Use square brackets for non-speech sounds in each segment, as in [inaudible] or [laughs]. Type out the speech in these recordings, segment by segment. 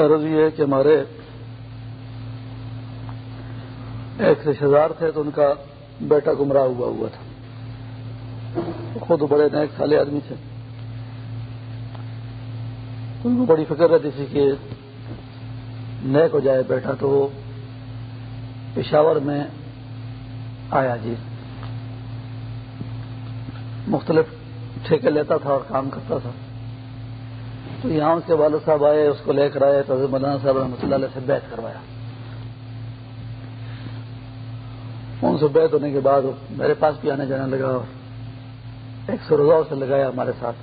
عرض یہ ہے کہ ہمارے ایک رشتے دار تھے تو ان کا بیٹا گمراہ ہوا ہوا تھا۔ خود بڑے نئے سالے آدمی تھے۔ ان کو بڑی فکر رہتی تھی کہ نیک ہو جائے بیٹا تو وہ پشاور میں آیا جی۔ مختلف ٹھیکے لیتا تھا اور کام کرتا تھا۔ تو یہاں اس کے والد صاحب آئے، اس کو لے کر آئے، تو مولانا صاحب رحمۃ اللہ علیہ سے بیت کروایا۔ ان سے بیت ہونے کے بعد میرے پاس بھی آنے جانے لگا اور ایک سو روزہ سے لگایا ہمارے ساتھ۔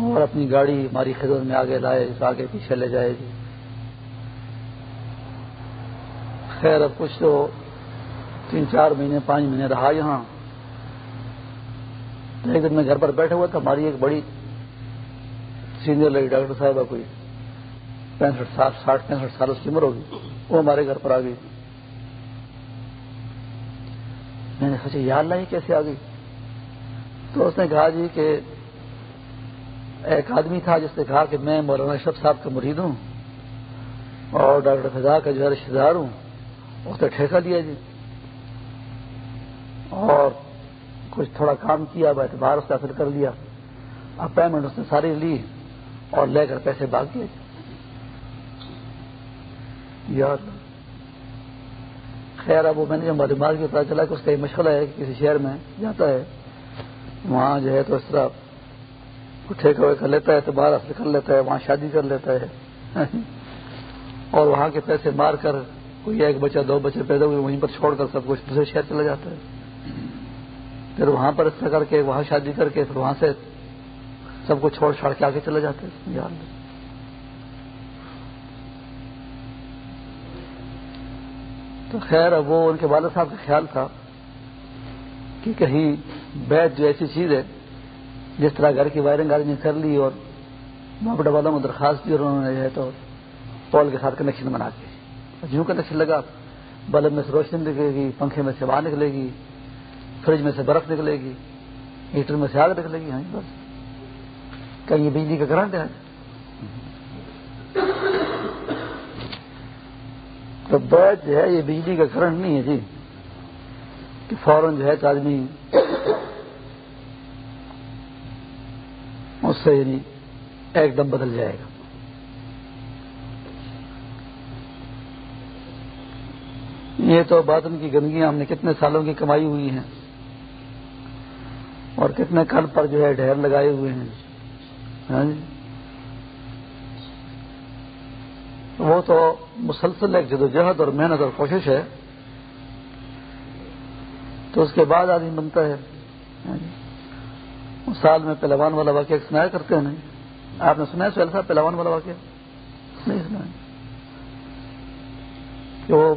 اور اپنی گاڑی ہماری خدمت میں آگے لائے آگے پیچھے لے جائے گی۔ خیر، اب کچھ تو تین چار مہینے، پانچ مہینے رہا یہاں۔ ایک دن میں گھر پر بیٹھے ہوا تھا ہماری ایک بڑی سینئر لڑی ڈاکٹر صاحبہ کوئی، پینسٹھ ساٹھ ساٹھ، پینسٹھ سال اس کی عمر ہوگی، وہ ہمارے گھر پر آ گئی۔ میں نے سوچا یاد لائی کیسے آ گئی تو اس نے کہا جی کہ ایک آدمی تھا جس نے کہا کہ میں مولانا اشرف صاحب کا مرید ہوں اور ڈاکٹر فضا کا جو ہے رشتے دار ہوں۔ اس نے ٹھیکہ لیا جی۔ اور کچھ تھوڑا کام کیا، اب اعتبار اس کا حاصل کر لیا۔ اب پیمنٹ اس نے ساری لی۔ اور لے کر پیسے بھاگ دیے یار خیر، اب وہ میں نے جو معلومات کی پتا چلا کہ اس کا یہ مشغلہ ہے کہ کسی شہر میں جاتا ہے، وہاں جو ہے تو اس طرح ٹھیک ہوئے کر لیتا ہے تو باہر حاصل کر لیتا ہے، وہاں شادی کر لیتا ہے۔ اور وہاں کے پیسے مار کر کوئی ایک بچہ، دو بچے پیدا ہوئے، وہیں پر چھوڑ کر سب کچھ دوسرے شہر چلا جاتا ہے۔ پھر وہاں پر اس طرح کر کے، وہاں شادی کر کے، پھر وہاں سے سب کو چھوڑ چھاڑ کے آگے چلے جاتے ہیں۔ تو خیر وہ ان کے والد صاحب کا خیال تھا کہ کہیں بیت جو ایسی چیز ہے، جس طرح گھر کی وائرنگ آدمی کر لی اور محبت والوں میں درخواست دی اور انہوں نے جو ہے تو پول کے ساتھ کنیکشن بنا کے۔ جیوں کنیکشن لگا۔ بلب میں سے روشنی نکلے گی، پنکھے میں سے باہر نکلے گی فریج میں سے برف نکلے گی ہیٹر میں سے آگ نکلے گی۔ ہاں جی، بس۔ کہیں یہ بجلی کا کرنٹ ہے تو بیت جو ہے یہ بجلی کا کرنٹ نہیں ہے جی۔ کہ فوراً جو ہے تو آدمی اس سے یعنی ایک دم بدل جائے گا۔ یہ تو باطن کی گندگیاں ہم نے کتنے سالوں کی کمائی ہوئی ہیں اور کتنے کل پر جو ہے ڈھیر لگائے ہوئے ہیں۔ جی ہاں جی۔ وہ تو مسلسل ایک جدوجہد اور محنت اور کوشش ہے۔ تو اس کے بعد آدمی بنتا ہے۔ ہاں جی۔ سال میں پہلوان والا واقعہ سنایا کرتے ہیں۔ نہیں آپ نے سنا ہے سہیل صاحب پہلوان والا واقعہ؟ نہیں سنا کہ وہ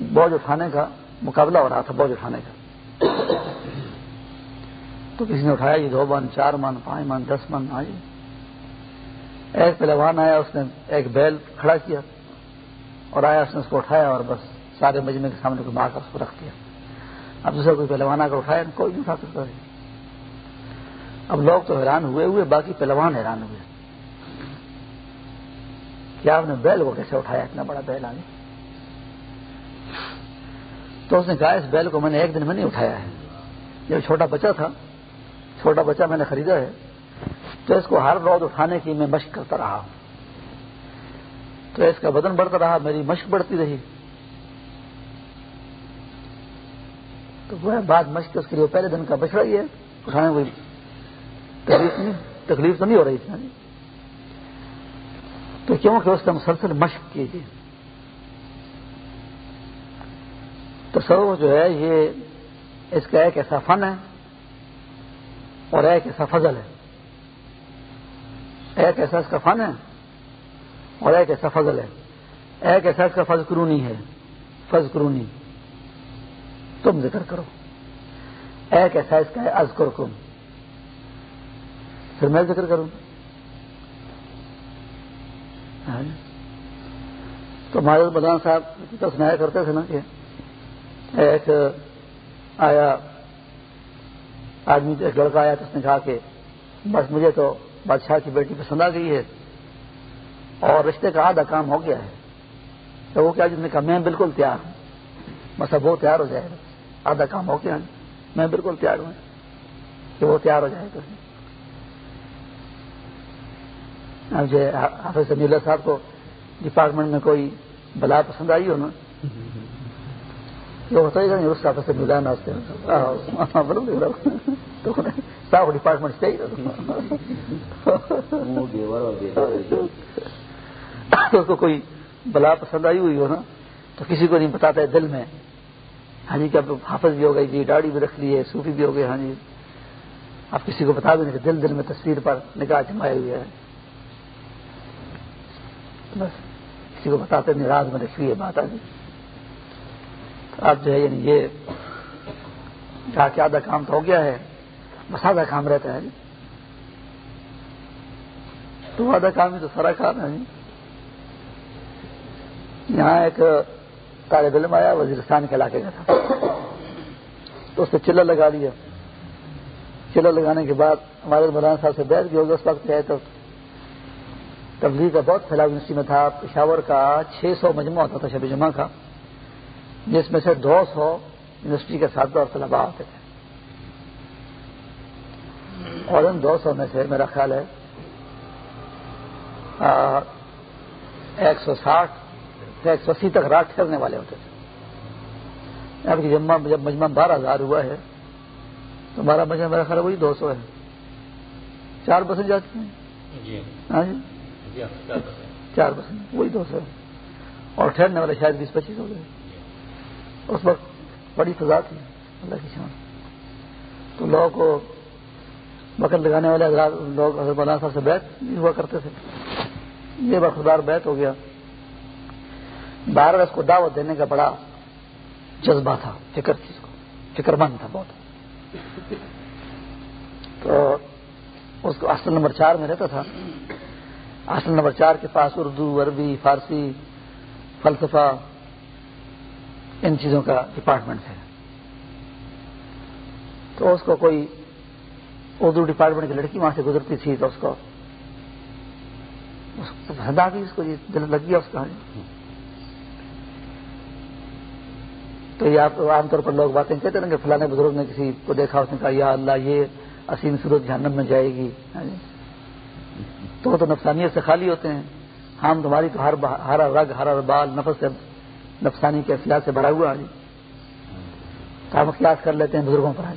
بوجھ اٹھانے کا مقابلہ ہو رہا تھا، بوجھ اٹھانے کا۔ تو کسی نے اٹھایا یہ دو من، چار من، پانچ من، دس من؟ آئی۔ ایک پہلوان آیا، اس نے ایک بیل کھڑا کیا اور آیا، اس نے اس کو اٹھایا اور بس سارے مجمے کے سامنے کو مار کر اس کو رکھ دیا۔ اب دوسرا کوئی پہلوان آ کر اٹھایا، کوئی نہیں اٹھا سکتا۔ ہے اب لوگ تو حیران ہوئے ہوئے، باقی پہلوان حیران ہوئے۔ کیا آپ نے بیل کو کیسے اٹھایا؟ اتنا بڑا بیل آگے تو اس نے کہا، اس بیل کو میں نے ایک دن میں نہیں اٹھایا ہے۔ جب چھوٹا بچہ تھا۔ چھوٹا بچہ میں نے خریدا ہے، تو اس کو ہر روز اٹھانے کی میں مشق کرتا رہا تو اس کا بدن بڑھتا رہا، میری مشق بڑھتی رہی۔ تو وہ بعد مشق اس کے لیے پہلے دن کا بچڑا ہی ہے، اٹھانے کوئی تکلیف نہیں، تکلیف تو نہیں ہو رہی تھی۔ تو کیوں کہ اس کا مسلسل مشق کیجیے تو سر جو ہے، یہ اس کا ایک ایسا فن ہے اور ایک ایسا فضل ہے۔ ایک ایسا اس کا فن ہے اور ایک ایسا فضل ہے۔ ایک ایسا اس کا فض کرونی ہے۔ فض کرونی تم ذکر کرو۔ ایک ایسا اس کا ہے از کم پھر میں ذکر کروں۔ ہاں جی۔ تو مہاراج بدان صاحب سنایا کرتے تھے نا کہ ایک آیا آدمی ایک لڑکا آیا تو اس نے کہا کہ بس مجھے تو بادشاہ کی بیٹی پسند آ گئی ہے اور رشتے کا آدھا کام ہو گیا ہے۔ تو وہ کیا جس جی، نے کہا، میں بالکل تیار ہوں۔ بس اب وہ تیار ہو جائے گا۔ آدھا کام ہو گیا میں بالکل تیار ہوں۔ کہ وہ تیار ہو جائے گا۔ مجھے حافظ سمی صاحب کو ڈپارٹمنٹ میں کوئی بلا پسند آئی ہو نا؟ یہ ہوتا ہی اس کو کوئی بلا پسند آئی ہوئی ہو نا تو کسی کو نہیں بتاتا ہے دل میں ہاں جی کیا حافظ بھی ہو گئی جی داڑھی بھی رکھ لی ہے صوفی بھی ہو گئے ہاں جی آپ کسی کو بتا دیں کہ دل دل میں تصویر پر نگاہ جمائے ہوئے ہیں بس کسی کو بتاتے نہیں راز میں رکھی ہے بات آگے اب جو ہے یعنی یہ جا کے آدھا کام تو ہو گیا ہے بس آدھا کام رہتا ہے۔ جی تو آدھا کام ہی تو سارا کام ہے۔ جی یہاں ایک طالب علم آیا وزیرستان کے علاقے کا تھا۔ تو اس نے چلا لگا لیا۔ چلا لگانے کے بعد ہمارے مولانا صاحب سے بیٹھ گئے۔ اس وقت گئے تو تبلیغ کا بہت پھیلاؤ یونیورسٹی میں تھا۔ پشاور کا چھ سو مجموعہ ہوتا تھا شب جمعہ کا۔ جس میں سے دو سو یونیورسٹی کے ساتھ اور طلبا آتے تھے۔ اور ان دو سو میں سے میرا خیال ہے ایک سو ساٹھ ایک سو اسی تک رات ٹھہرنے والے ہوتے تھے۔ اب جب مجمع بارہ ہزار ہوا ہے تو ہمارا مجمع میرا خیال وہی دو سو ہے۔ چار بسیں جاتی ہیں۔ جی۔ ہاں جی۔ چار پرسینٹ وہی دو سو اور ٹھہرنے والے شاید بیس پچیس ہو گئے۔ اس وقت بڑی فضا تھی۔ اللہ کی شان۔ تو لوگوں کو بکر لگانے والے لوگ حضرت مولانا صاحب سے بیت ہوا کرتے تھے۔ یہ بخدار بیت ہو گیا۔ بارہ اس کو دعوت دینے کا بڑا جذبہ تھا، فکر تھی اس کو، فکر مند تھا بہت۔ تو اس کو اصل نمبر چار میں رہتا تھا۔ اصل نمبر چار کے پاس اردو، عربی، فارسی، فلسفہ ان چیزوں کا ڈپارٹمنٹ ہے۔ تو اس کو کوئی اردو ڈپارٹمنٹ کی لڑکی وہاں سے گزرتی تھی تو اس کو پسند آ گئی اس کو دل لگ گیا اس کا تو یہ آپ عام طور پر لوگ باتیں کہتے ہیں کہ فلانے بزرگ نے کسی کو دیکھا، اس نے کہا، یا اللہ، یہ اسیم صورت جہنم میں جائے گی۔ تو وہ تو نفسانیت سے خالی ہوتے ہیں۔ ہم تمہاری تو ہر ہرا رگ، ہرا بال، نفس سے نفسانی کے اصلاح سے بھرا ہوا جی تو ہم قیاس کر لیتے ہیں بزرگوں پر آج۔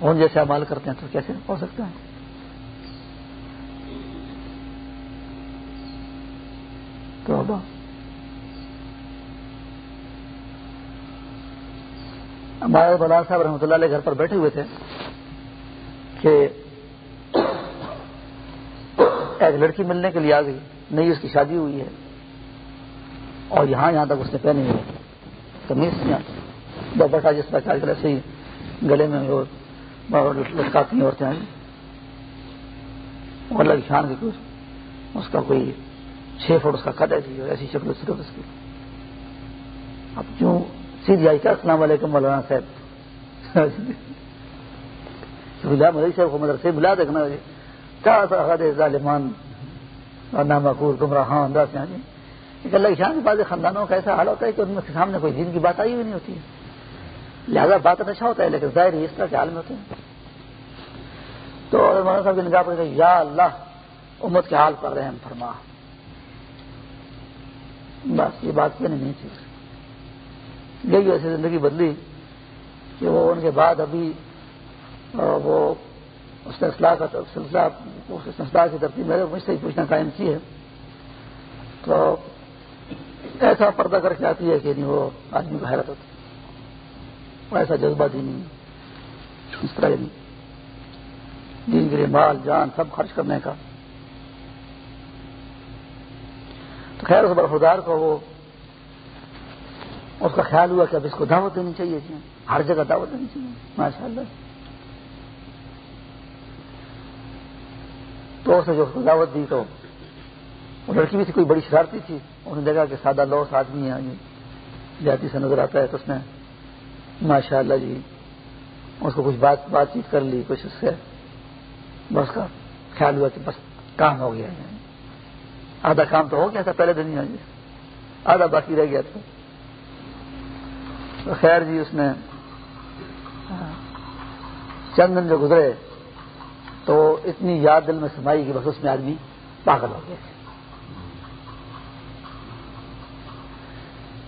ان جیسے امال کرتے ہیں تو کیسے ہو سکتا ہے تو ہمارے بلال صاحب رحمۃ اللہ علیہ گھر پر بیٹھے ہوئے تھے کہ ایک لڑکی ملنے کے لیے آ گئی نئی اس کی شادی ہوئی ہے۔ اور یہاں یہاں تک اس نے پہنے ہوئے کمیز بٹا جس طرح کر ایسے ہی گلے میں لٹکاتی ہیں عورتیں۔ الگ شان کی کچھ اس کا کوئی چھ فٹ اس کا قد ایسی جی، اور ایسی شکل صرف اس کی۔ اب کیوں سیدھی آئی کیا السلام علیکم مولانا صاحب۔ مدری صاحب کو مدرسے ملا دیکھنا کیا جی۔ ظالمان اور نامکور گمراہان ہاں، دس ہیں جی۔ اللہ شان کے بعض خاندانوں کا ایسا حال ہوتا ہے کہ ان کے سامنے کوئی دین کی بات آئی ہوئی نہیں ہوتی ہے۔ لہٰذا بات اچھا ہوتا ہے، لیکن ظاہر اس طرح کے حال میں ہوتے ہیں۔ تو مولانا صاحب کی نگاہ پر یا اللہ، امت کے حال پر رہے فرما۔ بس، یہ بات کہنے نہیں تھی۔ یہی ایسی زندگی بدلی کہ وہ ان کے بعد ابھی وہ اس نے اصلاح کا سلسلہ، اس اصلاح کی ترتیب میرے مجھ سے ہی پوچھنا قائم کی ہے تو ایسا پردہ کر کے آتی ہے کہ نہیں، وہ آدمی کو حیرت ہوتا ایسا جذبہ دینی اس طرح نہیں دین کے لیے مال، جان، سب خرچ کرنے کا۔ تو خیر، اس برفدار کو وہ، اس کا خیال ہوا کہ اب اس کو دعوت دینی چاہیے ہر جگہ دعوت دینی چاہیے۔ ماشاء اللہ تو اس نے جو دعوت دی تو وہ لڑکی بھی تھی، کوئی بڑی شرارتی تھی۔ اس نے دیکھا کہ سادہ لوس آدمی ہے جاتی سے نظر آتا ہے تو اس نے ماشاء اللہ جی اس کو کچھ بات بات چیت کر لی، کچھ اس سے بس کا خیال ہوا کہ بس کام ہو گیا۔ آدھا کام تو ہو گیا تھا پہلے دن ہی ہاں جی۔ آدھا باقی رہ گیا تھا۔ تو خیر جی اس نے چند دن جو گزرے تو اتنی یاد دل میں سمائی کہ بس اس میں آدمی پاگل ہو گیا۔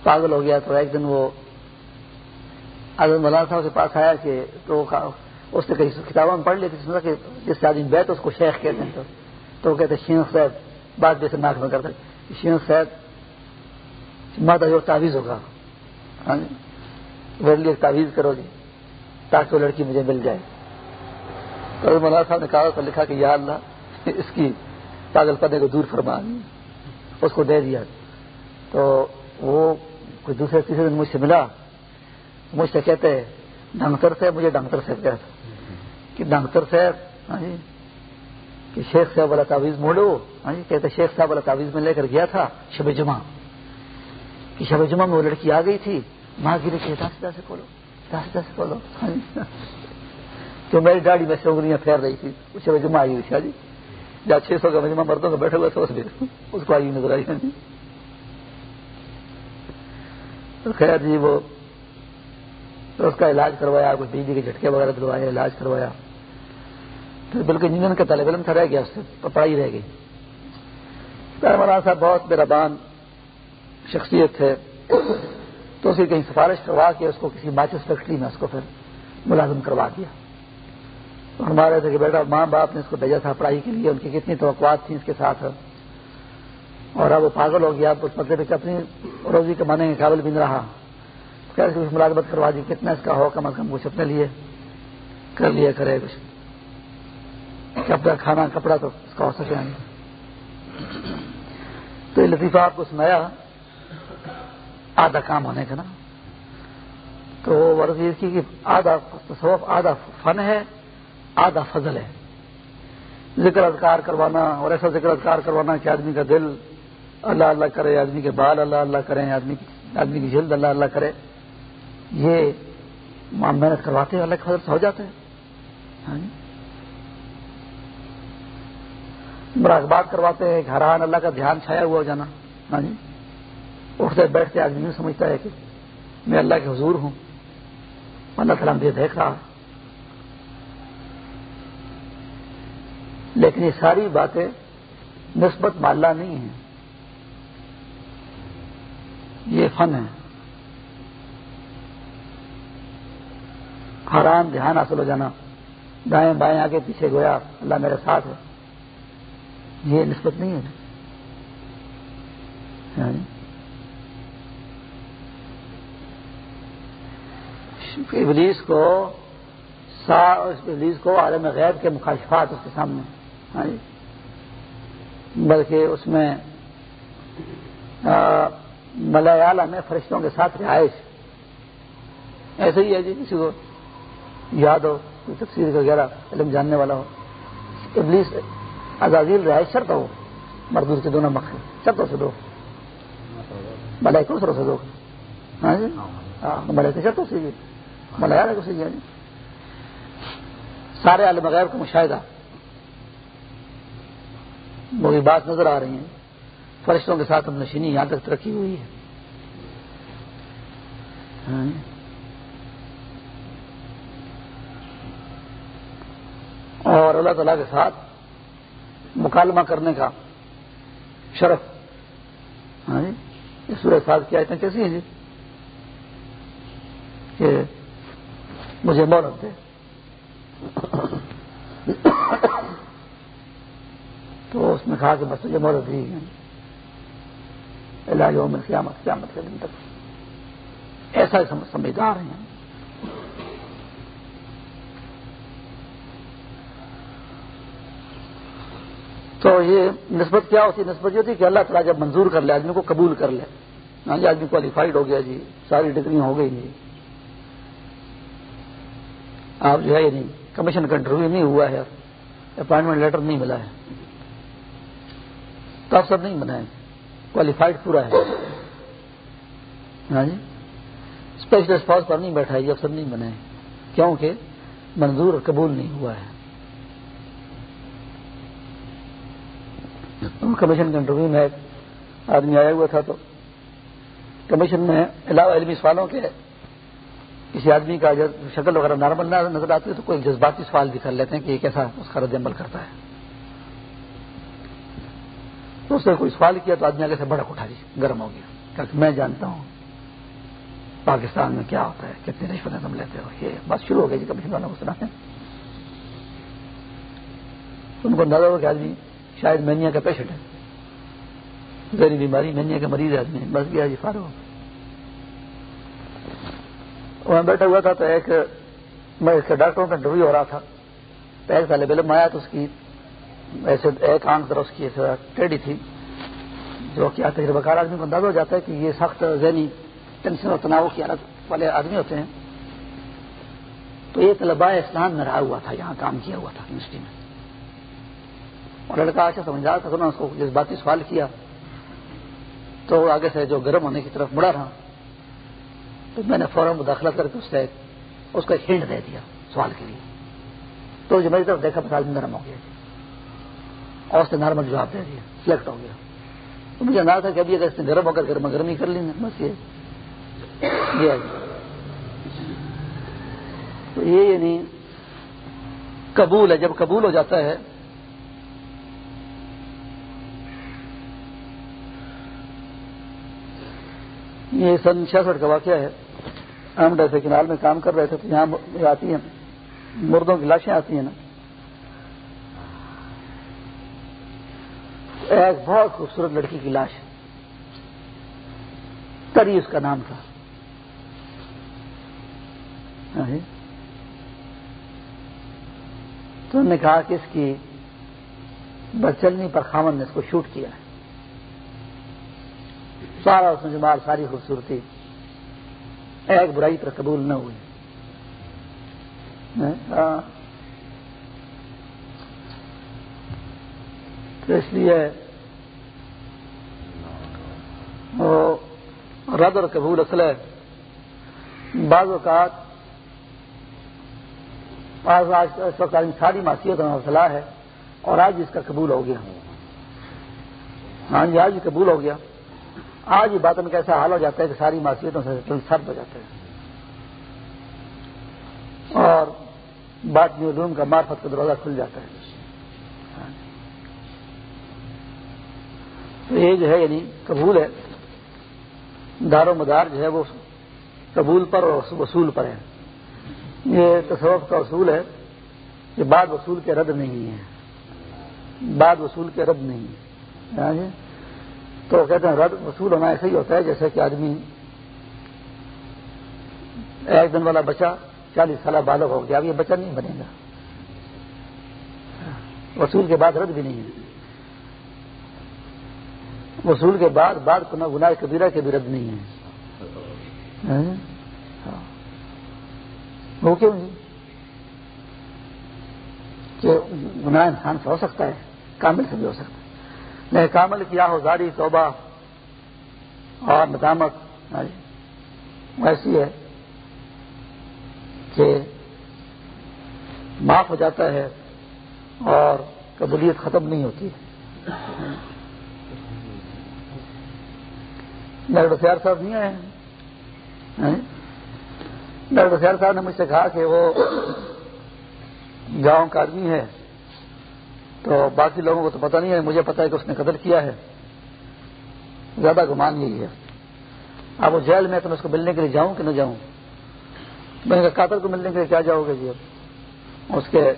پاگل ہو گیا تو ایک دن وہ آزم مولانا صاحب کے پاس آیا کہ تو اس نے کہیں کتابوں میں پڑھ لی تھی کہ جس سے آدمی بیت اس کو شیخ کہتے ہیں تو۔ وہ کہتے شیخ صاحب بات جیسے ناک میں کرتے شیخ صاحب ماتا جو تعویذ ہوگا۔ ہاں جی۔ میرے لیے تعویذ کرو گی تاکہ وہ لڑکی مجھے مل جائے۔ تو مولانا صاحب نے کاغذ پر لکھا کہ یا اللہ، اس کی پاگل پدے کو دور فرما۔ اس کو دے دیا۔ تو وہ کوئی دوسرے تیسرے دن مجھ سے ملا، مجھ سے کہتے، ڈاکٹر صاحب، مجھے ڈاکٹر صاحب کہتے کہ ڈاکٹر صاحب ہاں جی کہ شیخ صاحب والا تعویذ موڑو ہاں جی کہتے، شیخ صاحب والا تعویذ میں لے کر گیا تھا شب جمعہ۔ کہ شب جمعہ میں وہ لڑکی آ گئی تھی۔ ماں گرے کے دس دس کھولو دس دس کھولو۔ ہاں جی۔ تو میری گاڑی میں سے انگلیاں پھیر رہی تھی۔ اس شب جمعہ آئی ہوئی شاہ ہاں جی۔ جہاں چھ سو کا مجمع مردوں کا بیٹھے ہوئے تھے اس کو آئی نظر آئی ہاں جی۔ جی خیر جی وہ اس کا علاج کروایا کچھ بجلی جی کے جھٹکے وغیرہ دلوایا علاج کروایا۔ پھر بلکہ انجینئر کا طالب علم تھا، رہ گیا، اس سے پڑھائی رہ گئی۔ مولانا صاحب، بہت میرا بان شخصیت تھے تو اسے کہیں سفارش کروا کے اس کو کسی ماچس فیکٹری میں اس کو پھر ملازم کروا دیا۔ ہمارے تھے کہ بیٹا، ماں باپ نے اس کو بھیجا تھا پڑھائی کے لیے، ان کی کتنی توقعات تھیں اس کے ساتھ۔ اور اب وہ پاگل ہو گیا اس مطلب کہ اپنی روزی کمانے کے قابل بھی نہیں رہا۔ کچھ ملازمت کروا دی، کتنا اس کا ہو، کم از کم کچھ اپنے لیے کر لیا کرے کچھ۔ کپڑا، کھانا، کپڑا تو اس کا ہو سکے تو یہ لطیفہ آپ کو سنایا، آدھا کام ہونے کا نا۔ تو ورزی اس کی کہ آدھا تصوف، آدھا فن ہے، آدھا فضل ہے۔ ذکر اذکار کروانا اور ایسا ذکر اذکار کروانا کہ آدمی کا دل اللہ اللہ کرے، آدمی کے بال اللہ اللہ کریں، آدمی آدمی کی جلد اللہ اللہ کرے۔ یہ محنت کرواتے ہیں، اللہ کے فضل سے ہو جاتے ہیں۔ ہاں جی۔ مراقبات کرواتے ہیں حران اللہ کا دھیان چھایا ہوا ہو جانا۔ ہاں جی۔ اٹھتے بیٹھتے آدمی نہیں سمجھتا ہے کہ میں اللہ کے حضور ہوں۔ اللہ تعالیٰ مجھے دیکھ رہا لیکن یہ ساری باتیں نسبت ماللہ نہیں ہیں۔ یہ فن ہے۔ حرام دھیان حاصل ہو جانا۔ دائیں بائیں آگے پیچھے گویا اللہ میرے ساتھ ہے۔ یہ نسبت نہیں ہے۔ ہاں جی۔ ابلیس کو سا ابلیس کو عالم غیب کے مخالفات اس کے سامنے۔ ہاں جی۔ بلکہ اس میں ملیالہ میں فرشتوں کے ساتھ رہائش۔ ایسے ہی ہے جی کسی کو یاد ہو، کوئی تفصیل وغیرہ، علم جاننے والا ہو۔ ابلیس عزازیل رہائش شرط ہو۔ مردور کے دونوں مقصد شرطوں سے دو۔ ملائی کو سروں سے دو۔ ہاں جی؟ ہاں، ملائی کے شرطوں سے ملیالہ کو سیکھے جی۔ سارے عالم غیر کا مشاہدہ۔ وہی بات نظر آ رہی ہیں۔ فرشتوں کے ساتھ ہم نشینی یہاں تک ترقی ہوئی ہے۔ ہاں۔ اور اللہ تعالی کے ساتھ مکالمہ کرنے کا شرف۔ ہاں جی۔ سورج ساتھ کیا اتنا کیسی ہے جی؟ کہ مجھے مہرت دے تو اس نے کہا کہ بس تجھے مہرت دی علاج میں قیامت قیامت کے دن تک۔ ایسا سمجھدار ہیں۔ تو یہ نسبت کیا ہوتی ہے؟ نسبت یہ ہوتی ہے کہ اللہ تعالیٰ جب منظور کر لے، آدمی کو قبول کر لے۔ ہاں جی آدمی کوالیفائڈ ہو گیا جی ساری ڈگری ہو گئی جی۔ آپ جو ہے نہیں کمیشن کا انٹرویو نہیں ہوا ہے اپائنٹمنٹ لیٹر نہیں ملا ہے۔ تو افسر نہیں بنائے۔ کوالیفائڈ پورا ہے۔ ہاں جی۔ اسپیشلسٹ پاس پر نہیں بیٹھا ہے، یہ افسر نہیں بنے کیونکہ منظور اور قبول نہیں ہوا ہے۔ کمیشن کے انٹرویو میں ایک آدمی آیا ہوا تھا تو کمیشن میں علاوہ علمی سوالوں کے کسی آدمی کا شکل وغیرہ نارمل نظر آتی ہے تو کوئی جذباتی سوال بھی کر لیتے ہیں کہ یہ کیسا اس کا رد عمل کرتا ہے۔ تو اس نے کوئی سوال کیا تو آدمی آگے سے بڑا اٹھا دی جی، گرم ہو گیا۔ کہ میں جانتا ہوں پاکستان میں کیا ہوتا ہے کتنے رشوت تم لیتے ہو؟ یہ بات شروع ہو گئی جی کمیشن والوں کو سنا ہے ان کو اندازہ ہو کہ آدمی شاید مینیا کا پیشنٹ ہے۔ ذہنی بیماری مینیا کا مریض ہے آدمی۔ بس گیا جی فارغ وہاں بیٹھا ہوا تھا تو ایک، میں اس کے ڈاکٹروں کا انٹرویو ہو رہا تھا۔ ایک سال علم آیا تو اس کی ایسے ایک آنکھ اس کی ٹیڈی تھی، جو کیا تجربہ کار آدمی کو اندازہ ہو جاتا ہے کہ یہ سخت ذہنی ٹینشن اور تناؤ کی حالت والے آدمی ہوتے ہیں۔ تو یہ طلباء اسلام میں رہا ہوا تھا، یہاں کام کیا ہوا تھا یونیورسٹی میں۔ اور لڑکا اچھا سمجھدار تھا اس کو جذباتی سوال کیا۔ تو آگے سے جو گرم ہونے کی طرف مڑا رہا۔ تو میں نے فوراً مداخلت کر کے اس سے اس کو ایک ہنٹ دے دیا سوال کے لیے۔ تو جو میری طرف دیکھا بتا نرم ہو گیا۔ اور اس نے نارمل جواب دے دیا سلیکٹ ہو گیا۔ تو مجھے اندازہ تھا کہ ابھی اگر اس نے گرم ہو کر گرما گرمی کر لی نا، بس یہ تو یہ یعنی قبول ہے، جب قبول ہو جاتا ہے، یہ سن چھیاسٹھ کا واقعہ ہے۔ ہم ڈیسے کنال میں کام کر رہے تھے تو یہاں آتی ہیں، مردوں کی لاشیں آتی ہیں نا۔ ایک بہت خوبصورت لڑکی کی لاش تری اس کا نام تھا۔ تو انہوں نے کہا کہ اس کی بچلنی پر خامن نے اس کو شوٹ کیا ہے۔ سارا اس میں جمال، ساری خوبصورتی۔ ایک برائی پر قبول نہ ہوئی ہاں۔ تو اس لیے رد اور قبول اصل ہے۔ بعض اوقات بعض آج اس وقت ساری معاشیت کا مسئلہ ہے اور آج اس کا قبول ہو گیا۔ ہاں جی آج قبول ہو گیا۔ آج ہی بات میں کیسا حال ہو جاتا ہے کہ ساری معاشیتوں سے سرد ہو جاتے ہیں اور بات علوم کا مارفت کا دروازہ کھل جاتا ہے۔ تو یہ جو ہے یعنی قبول ہے دار و مدار جو ہے وہ قبول پر اور وصول پر ہے۔ یہ تصوف کا اصول ہے کہ بعد وصول کے رد نہیں ہے۔ بعد وصول کے رد نہیں ہے۔ ہاں جی؟ تو کہتے ہیں رد، وصول ہونا ایسا ہی ہوتا ہے جیسے کہ آدمی ایک دن والا بچہ چالیس سالہ بالغ ہو گیا، اب یہ بچہ نہیں بنے گا۔ وصول کے بعد رد بھی نہیں ہے۔ وصول کے بعد بعد گناہ کبیرہ کے بھی رد نہیں ہے۔ ہاں؟ ہاں۔ وہ کیوں نہیں؟ کہ گناہ انسان سے ہو سکتا ہے، کامل سے بھی ہو سکتا ہے۔ نہیں، کامل کیا ہو، زاری، توبہ اور ندامت ہاں جی، ایسی ہے کہ معاف ہو جاتا ہے اور قبولیت ختم نہیں ہوتی۔ ہے ڈاکٹر سیار صاحب نہیں آئے ڈاکٹر سیار صاحب نے مجھ سے کہا کہ وہ گاؤں کا آدمی ہے، تو باقی لوگوں کو تو پتہ نہیں ہے، مجھے پتا ہے کہ اس نے قدر کیا ہے۔ زیادہ گمان یہی ہے۔ اب وہ جیل میں تو میں اس کو ملنے کے لیے جاؤں کہ نہ جاؤں؟ میں نے قاتل کو ملنے کے لیے کیا جاؤ گے جی؟ اب اس کے،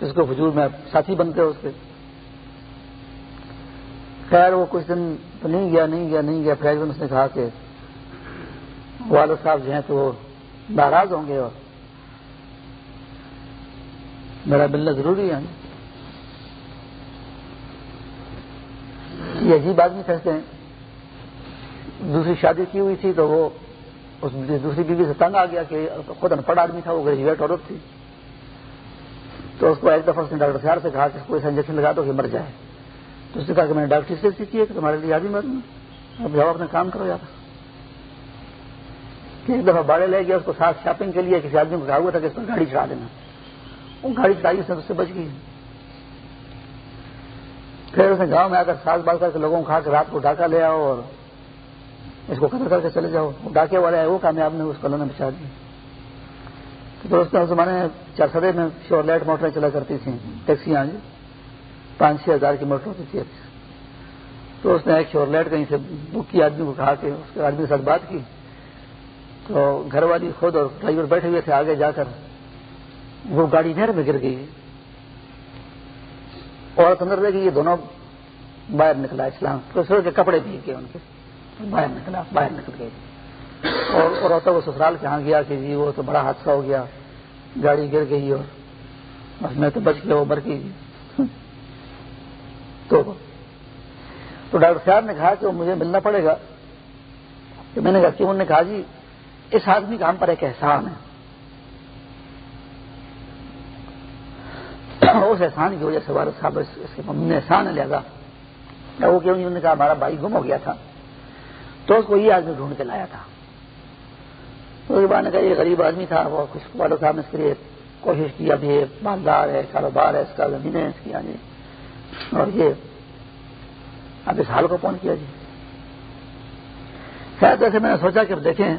اس کو حجور میں ساتھی بنتے ہو اس کے۔ خیر، وہ کچھ دن تو نہیں گیا نہیں گیا نہیں گیا۔ پھر اس نے کہا کہ والد صاحب جو ہیں تو وہ ناراض ہوں گے اور میرا ملنا ضروری ہے۔ یہ عجیب آدمی کہتے ہیں۔ دوسری شادی کی ہوئی تھی تو وہ اس دوسری بیوی سے تنگ آ گیا کہ خود ان پڑھ آدمی تھا، وہ گریجویٹ عورت تھی۔ تو اس کو ایک دفعہ اس نے ڈاکٹر سیار سے کہا کہ اس کو ایسا انجیکشن لگا دو کہ مر جائے۔ تو اس نے کہا کہ میں نے ڈاکٹر سے سیکھی ہے کہ تمہارے لیے آدمی مرنا اب جاؤ اپنا کام کرو یار ایک دفعہ باڑے لے گیا، اس کو ساتھ شاپنگ کے لیے کسی آدمی کو کہا ہوا تھا کہ اس پر گاڑی چڑھا دینا۔ وہ گاڑی چڑھائی سے اس سے بچ گئی۔ پھر اس نے گاؤں میں آ کر ساز باز کر کے لوگوں کو کھا کے رات کو ڈاکہ لے آؤ اور اس کو قتل کر کے چلے جاؤ ڈاکے والے وہ کامیاب نے اس کو اللہ نے بچا دیا۔ تو اس زمانے میں چار سدے میں شور لائٹ موٹریں چلا کرتی تھیں، ٹیکسیاں جی پانچ چھ ہزار کی موٹر ہوتی تھی تو اس نے ایک شور لائٹ کہیں سے بک کی، آدمی کو کہا کہ اس کے آدمی کے ساتھ بات کی۔ تو گھر والی خود اور ڈرائیور بیٹھے ہوئے تھے آگے جا کر۔ وہ گاڑی نہر میں گر گئی۔ اور اندر رہ گئی، یہ دونوں باہر نکلا اسلام۔ تو کے کپڑے بھی گئے ان کے۔ باہر نکلا، باہر نکل گئے۔ اور ہوتا وہ سسرال کے ہاں گیا کہ جی وہ تو بڑا حادثہ ہو گیا، گاڑی گر گئی اور بس میں تو بچ گیا، وہ مر گئی۔ تو تو ڈاکٹر صاحب نے کہا کہ وہ مجھے ملنا پڑے گا۔ کہ میں نے کہا، کیوں؟ نے کہا جی اس آدمی کا ہم پر ایک احسان ہے۔ اس احسان کی وجہ سے والد صاحب اس کے ممی نے احسان ہے، لہذا وہ کیوں انہوں نے کہا، ہمارا بھائی گم ہو گیا تھا۔ تو اس کو یہ آدمی ڈھونڈ کے لایا تھا۔ تو بعد نے کہا، یہ غریب آدمی تھا، وہ کچھ والد صاحب نے اس کے لیے کوشش کی، اب یہ مالدار ہے، کاروبار ہے، اس کا زمین ہے، اس کی آگے اور یہ اب اس حال کو پہنچ کیا جی؟ شاید ویسے میں نے سوچا کہ دیکھیں،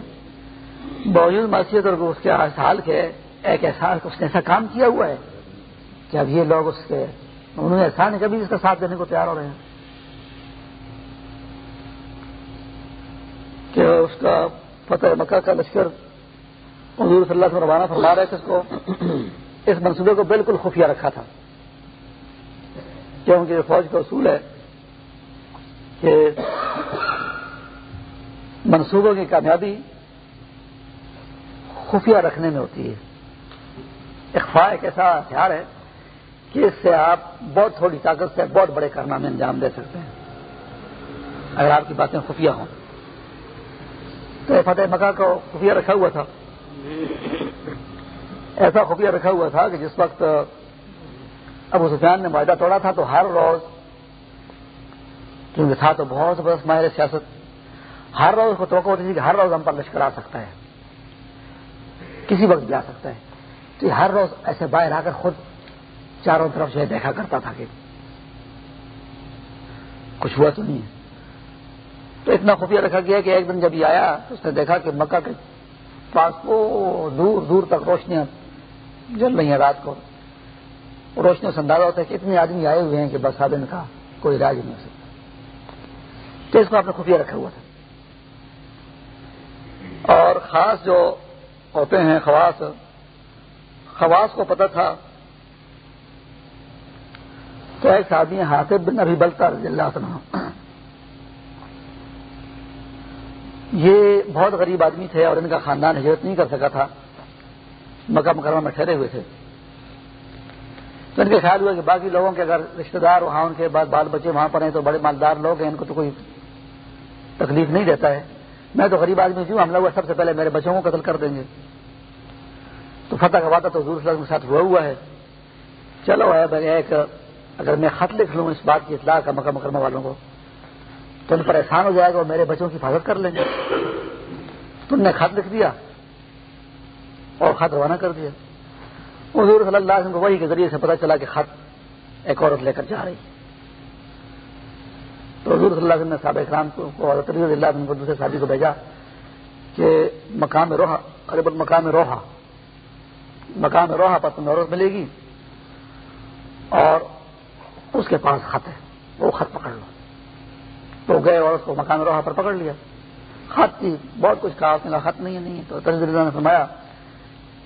باوجود معصیت اور اس کے حال کے ایک احساس، اس نے ایسا کام کیا ہوا ہے کہ اب یہ لوگ اس کے، انہوں نے احسان کبھی اس کا ساتھ دینے کو تیار ہو رہے ہیں؟ کہ اس کا فتح مکہ کا لشکر حضور صلی اللہ سے روانہ فرما رہے تھے، اس کو، اس منصوبے کو بالکل خفیہ رکھا تھا۔ کیونکہ فوج کا اصول ہے کہ منصوبوں کی کامیابی خفیہ رکھنے میں ہوتی ہے۔ اخفاء ایک ایسا ہتھیار ہے کہ اس سے آپ بہت تھوڑی طاقت سے بہت بڑے کارنامے انجام دے سکتے ہیں۔ اگر آپ کی باتیں خفیہ ہوں۔ تو فتح مکہ کو خفیہ رکھا ہوا تھا۔ ایسا خفیہ رکھا ہوا تھا کہ جس وقت ابو سفیان نے معاہدہ توڑا تھا تو ہر روز کیونکہ تھا تو بہت زبردست ماہر سیاست، ہر روز کو توقع ہوتی تھی کہ ہر روز ہم پر لشکر آ سکتا ہے۔ کسی وقت بھی آ سکتا ہے۔ تو یہ ہر روز ایسے باہر آ کر خود چاروں طرف سے دیکھا کرتا تھا کہ کچھ ہوا تو نہیں ہے۔ تو اتنا خفیہ رکھا گیا کہ ایک دن جب یہ آیا تو اس نے دیکھا کہ مکہ کے پاس وہ دور دور تک روشنیاں جل رہی ہیں رات کو۔ روشنیوں سے اندازہ ہوتا ہے کہ اتنے آدمی آئے ہوئے ہیں کہ بس آدمی کا کوئی علاج نہیں ہو سکتا۔ تو اس کو آپ نے خفیہ رکھا ہوا تھا۔ اور خاص جو ہوتے ہیں، خواص خواص کو پتہ تھا تو ایک آدمی حاطب بن ابھی بلتا رضی اللہ عنہ۔ یہ بہت غریب آدمی تھے اور ان کا خاندان ہجرت نہیں کر سکا تھا۔ مکہ مکرمہ میں ٹھہرے ہوئے تھے۔ تو ان کے خیال ہوا کہ باقی لوگوں کے اگر رشتہ دار وہاں ان کے بعد بال بچے وہاں پر ہیں تو بڑے مالدار لوگ ہیں، ان کو تو کوئی تکلیف نہیں دیتا ہے۔ میں تو غریب آدمی ہوں، حملہ ہوا سب سے پہلے میرے بچوں کو قتل کر دیں گے۔ تو فتح کا وعدہ تو حضور کے ساتھ ہوا ہوا ہے۔ چلو ہے ایک اگر میں خط لکھ لوں اس بات کی اطلاع کا مکہ مکرمہ والوں کو، تو ان پر احسان ہو جائے گا اور میرے بچوں کی حفاظت کر لیں گے۔ تم نے خط لکھ دیا اور خط روانہ کر دیا۔ حضور صلی اللہ علیہ وسلم کو وہی کے ذریعے سے پتا چلا کہ خط ایک عورت لے کر جا رہی ہے۔ تو حضور صلی اللہ علیہ وسلم نے صحابہ اکرام کو رضی اللہ عنہ کو دوسرے شادی کو بھیجا کہ مقام روحا ارے بل مقام روحا مقام روحا پر تمہیں عورت ملے گی اور اس کے پاس خط ہے۔ وہ خط پکڑ لو۔ تو گئے اور اس کو مکان روحا پر پکڑ لیا۔ خط کی بہت کچھ کہا، اس نے خط نہیں ہے، نہیں تو تنظیم نے فرمایا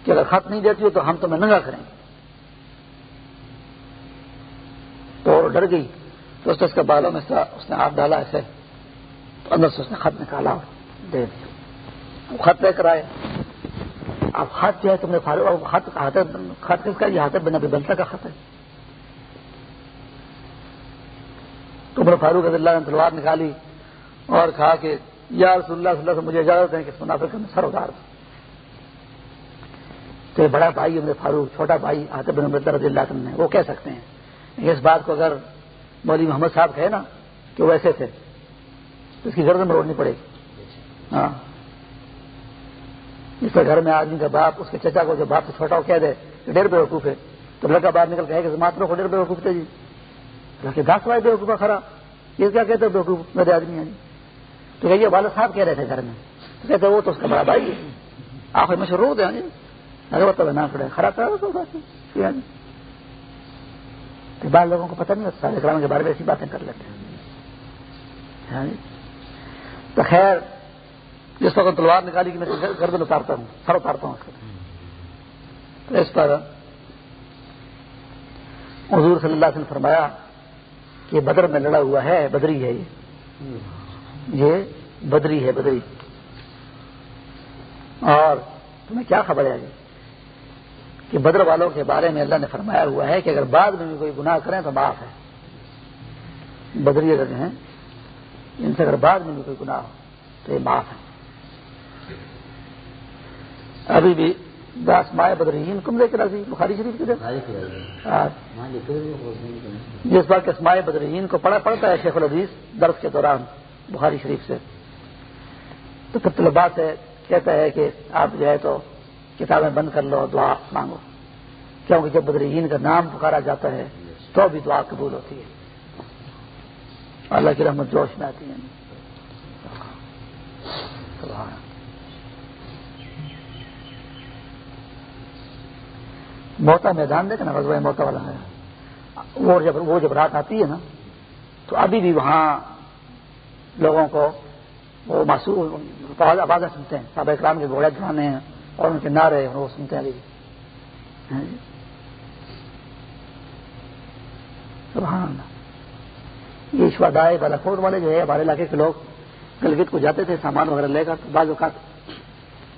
کہ اگر خط نہیں دیتی ہو تو ہم تمہیں ننگا کریں گے۔ تو ڈر گئی۔ تو اس اس کے بالوں میں اس نے ہاتھ ڈالا ایسے تو اندر سے اس نے خط نکالا اور دے دیا۔ خط لے کر آئے۔ اب خط جو ہے تم نے خط خط کس کا یہ ہاتھ بنا بنتا کا خط ہے۔ تو عمر فاروق رضی اللہ نے تلوار نکالی اور کہا کہ، یا رسول اللہ صلی اللہ سے مجھے اجازت ہے کہ اس منافع میں سر اتار تو بڑا بھائی عمر فاروق، چھوٹا بھائی آتے بن رضی اللہ عنہ، وہ کہہ سکتے ہیں۔ اس بات کو اگر مولوی محمد صاحب کہے نا کہ وہ ایسے تھے، تو اس کی گردن روڑنی پڑے گی۔ ہاں۔ اس کے گھر میں آدمی کا باپ، اس کے چچا کو جو باپ سے چھوٹا وہ کہہ دے کہ ڈیڑھ بے وقوف ہے، تو لڑکا باہر نکل کے کہ ماتروں کو ڈیڑھ بے وقوف تھے جی۔ دس بھائی بے کھڑا۔ یہ کیا کہتے بیوقوف میرے آدمی ہیں جی۔ تو یہ والد صاحب کہہ رہے تھے گھر میں۔ تو کہتے وہ تو اس کا بڑا بھائی ہے۔ آخر میں شروع دیں جی۔ اگر وہ نہ پڑے خراب کرا بعض لوگوں کو پتہ نہیں ہوتا سارے کے بارے میں ایسی باتیں کر لیتے ہیں۔ یعنی، تو خیر، جس وقت تلوار نکالی کہ میں گردن اتارتا ہوں، سر اتارتا ہوں اس تو اس پر حضور صلی اللہ سے فرمایا کہ بدر میں لڑا ہوا ہے، بدری ہے یہ۔ یہ بدری ہے، بدری۔ اور تمہیں کیا خبر ہے کہ بدر والوں کے بارے میں اللہ نے فرمایا ہوا ہے کہ اگر بعد میں بھی کوئی گناہ کریں تو معاف ہے۔ بدری اگر ہیں ان سے اگر بعد میں بھی کوئی گناہ ہو تو یہ معاف ہے۔ ابھی بھی دس مائے بدرین کم لے کے راضی بخاری شریف کے ہاں۔ جس بار کے اسمائے بدرین کو پڑھا پڑتا ہے شیخ العزیز درس کے دوران بخاری شریف سے۔ تو پھر طلبا سے کہتا ہے کہ آپ جو ہے تو کتابیں بند کر لو، دعا مانگو۔ کیونکہ جب بدرین کا نام پکارا جاتا ہے، تو بھی دعا قبول ہوتی ہے۔ اللہ کی رحمت جوش میں آتی ہے۔ موتا میدان دیکھنا رضوائے موتا والا ہے۔ وہ جب وہ جب رات آتی ہے نا، تو ابھی بھی وہاں لوگوں کو وہ معصوم آوازیں سنتے ہیں صاحب اکرام کے گھوڑے گانے ہیں۔ اور ان کے نعرے وہ سنتے ہیں۔ ہاں جی؟ سبحان یہ شوادائے بالا کوٹ والے جو ہے ہمارے علاقے کے لوگ گلگت کو جاتے تھے، سامان وغیرہ لے کر، بعض اوقات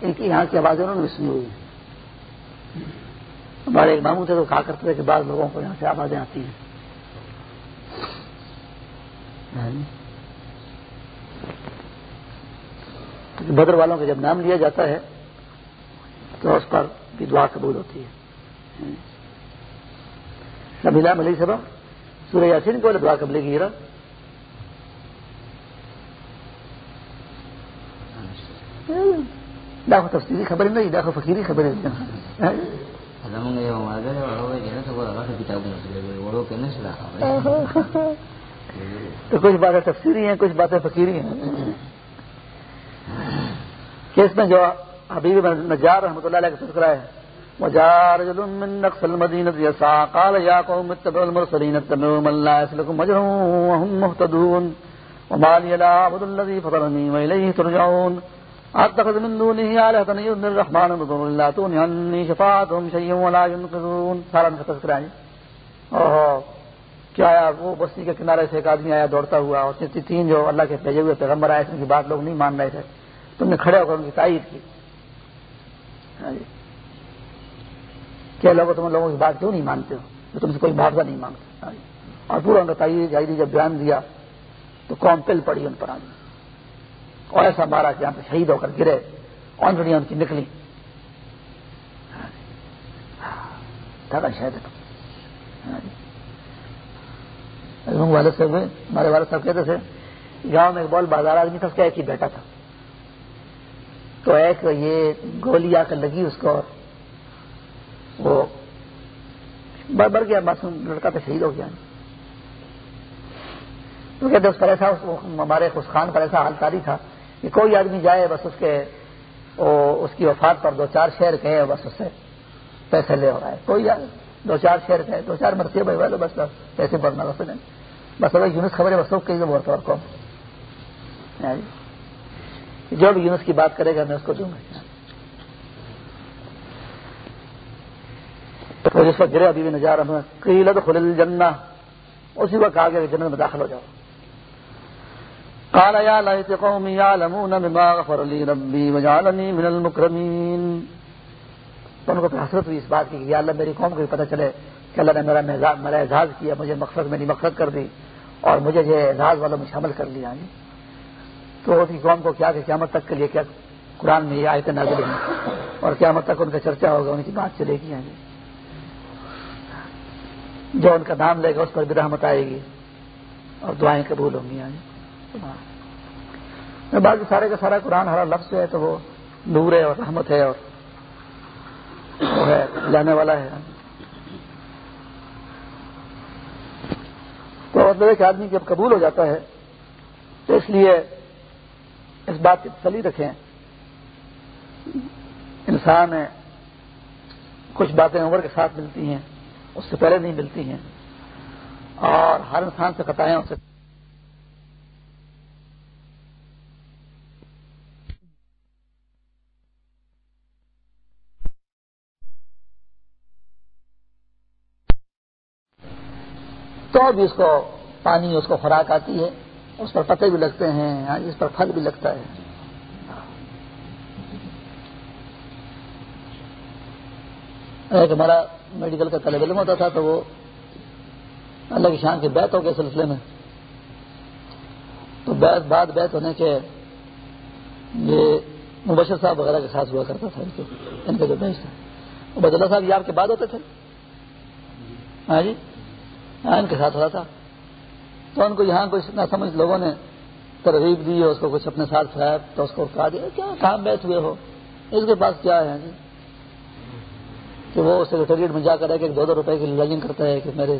ان کی یہاں کی آوازیں انہوں نے بھی سنی ہوئی ہیں۔ ہمارے ایک ماموں تھے تو کہا کرتے تھے کہ بعض لوگوں کو یہاں سے آوازیں آتی ہیں۔ ہاں جی؟ بدر والوں کا جب نام لیا جاتا ہے تو اس پر بھی دعا قبول ہوتی ہے۔ سب ملی سب۔ سورہ یاسین کو دعا قبل کی ہیرا دیکھو تفصیلی خبر نہیں دیکھو فقیری خبر تو کچھ باتیں تفصیلی ہیں کچھ باتیں فقیری ہیں۔ کیس میں جو حبیب نجار رحمۃ اللہ علیہ کا تذکرہ ہے۔ وجار من نقص المدينة يسعى قال يا قوم اتبعوا المرسلين اتبعوا من لا يسلكم أجرا وهم مهتدون۔ وما لي لا أعبد الذي فطرني وإليه ترجعون۔ أتخذ من دونه آلهة يذن الرحمن نظر لا توني عني شفاعتهم شيئا ولا ينقذون سارا ان کا تذکرہ ہے۔ اوہ کیا آیا؟ وہ بستی کے کنارے سے ایک آدمی آیا، دوڑتا ہوا اور تین جو اللہ کے بھیجے ہوئے پیغمبر آئے تھے، ان کی بات لوگ نہیں مان رہے تھے۔ تم نے کھڑے ہو کر ان کی تائید کی۔ ہاں جی۔ کیا لوگ تم لوگوں کی بات کیوں نہیں مانتے ہو؟ تو تم سے کوئی معاوضہ نہیں مانگتے ہاں جی۔ اور پورا ان کا تائید جب بیان دیا، تو کون پل پڑی ان پر۔ آدمی اور ایسا مارا کہ یہاں پہ شہید ہو کر گرے آنٹڑیاں ان کی نکلی۔ شاید والد صاحب ہمارے والد صاحب کہتے تھے، گاؤں میں ایک بال بازار آدمی تھا، اس کا ایک ہی بیٹا تھا۔ تو ایک یہ گولی آ کر لگی اس کو وہ بڑھ بڑھ گیا معصوم لڑکا تو شہید ہو گیا۔ تو کہتے اس پر ایسا ہمارے اس خان پر ایسا حال تاری تھا کہ کوئی آدمی جائے، بس اس کے اس کی وفات پر دو چار شہر کہے بس اس سے پیسے لے ہو رہا ہے کوئی دو چار شہر کہے، دو چار مرثیے بھائی والے بس پیسے بڑھنا بس نہیں بس اگر یونس خبر ہے بس کہیں گے بہت اور کو جو بھی یونس کی بات کرے گا، میں اس کو دوں گا۔ تو جس وقت گرے، ابھی بھی نظارہ میں قیلت خل جنا اسی وقت کہا گیا کہ جنت میں داخل ہو جاؤ۔ قال يا ليت قومي يعلمون بما غفر لي ربي وجعلني من المكرمين ان کو حسرت ہوئی اس بات کی کہ یا اللہ، میری قوم کو پتہ چلے کہ اللہ نے میرا میرا اعزاز کیا، مجھے مقصد میری مقصد کر دی اور مجھے جو اعزاز والوں میں شامل کر لیا۔ جی تو اس کی قوم کو کیا کہ قیامت تک کے لیے کیا قرآن میں یہ آیتیں نازل ہیں اور قیامت تک ان کا چرچا ہوگا، ان کی بات چلے گی جی جو ان کا نام لے گا اس پر بھی رحمت آئے گی اور دعائیں قبول ہوں گی یعنی باقی سارے کا سارا قرآن ہرا لفظ ہے تو وہ نور ہے اور رحمت ہے اور وہ ہے، جانے والا ہے۔ تو مطلب ہے کہ آدمی جب قبول ہو جاتا ہے تو اس لیے اس بات کی تسلی رکھیں۔ انسان کچھ باتیں عمر کے ساتھ ملتی ہیں، اس سے پہلے نہیں ملتی ہیں۔ اور ہر انسان سے قطائیں اسے تو بھی اس کو پانی، اس کو خوراک آتی ہے۔ اس پر پتے بھی لگتے ہیں ہاں، اس پر پھل بھی لگتا ہے۔ ایک ہمارا میڈیکل کا طالب علم ہوتا تھا تو وہ اللہ کی شان کے بیت ہو گئے سلسلے میں، تو بیت بعد بیت ہونے کے یہ مبشر صاحب وغیرہ کے ساتھ ہوا کرتا تھا، ان کا جو بیچ تھا۔ وہ بدلہ صاحب یہ آپ کے بعد ہوتے تھے؟ ہاں جی؟ ہاں ان کے ساتھ ہوا تھا۔ تو ان کو یہاں کچھ نہ سمجھ لوگوں نے ترغیب دی، اس کو کچھ اپنے ساتھ کھایا تو اس کو کہا دیا۔ کیا کہاں بیٹھ ہوئے ہو؟ اس کے پاس کیا ہے؟ جی؟ کہ وہ سیکرٹریٹ میں جا کر ایک دو دو روپے کی لاگنگ کرتا ہے کہ میرے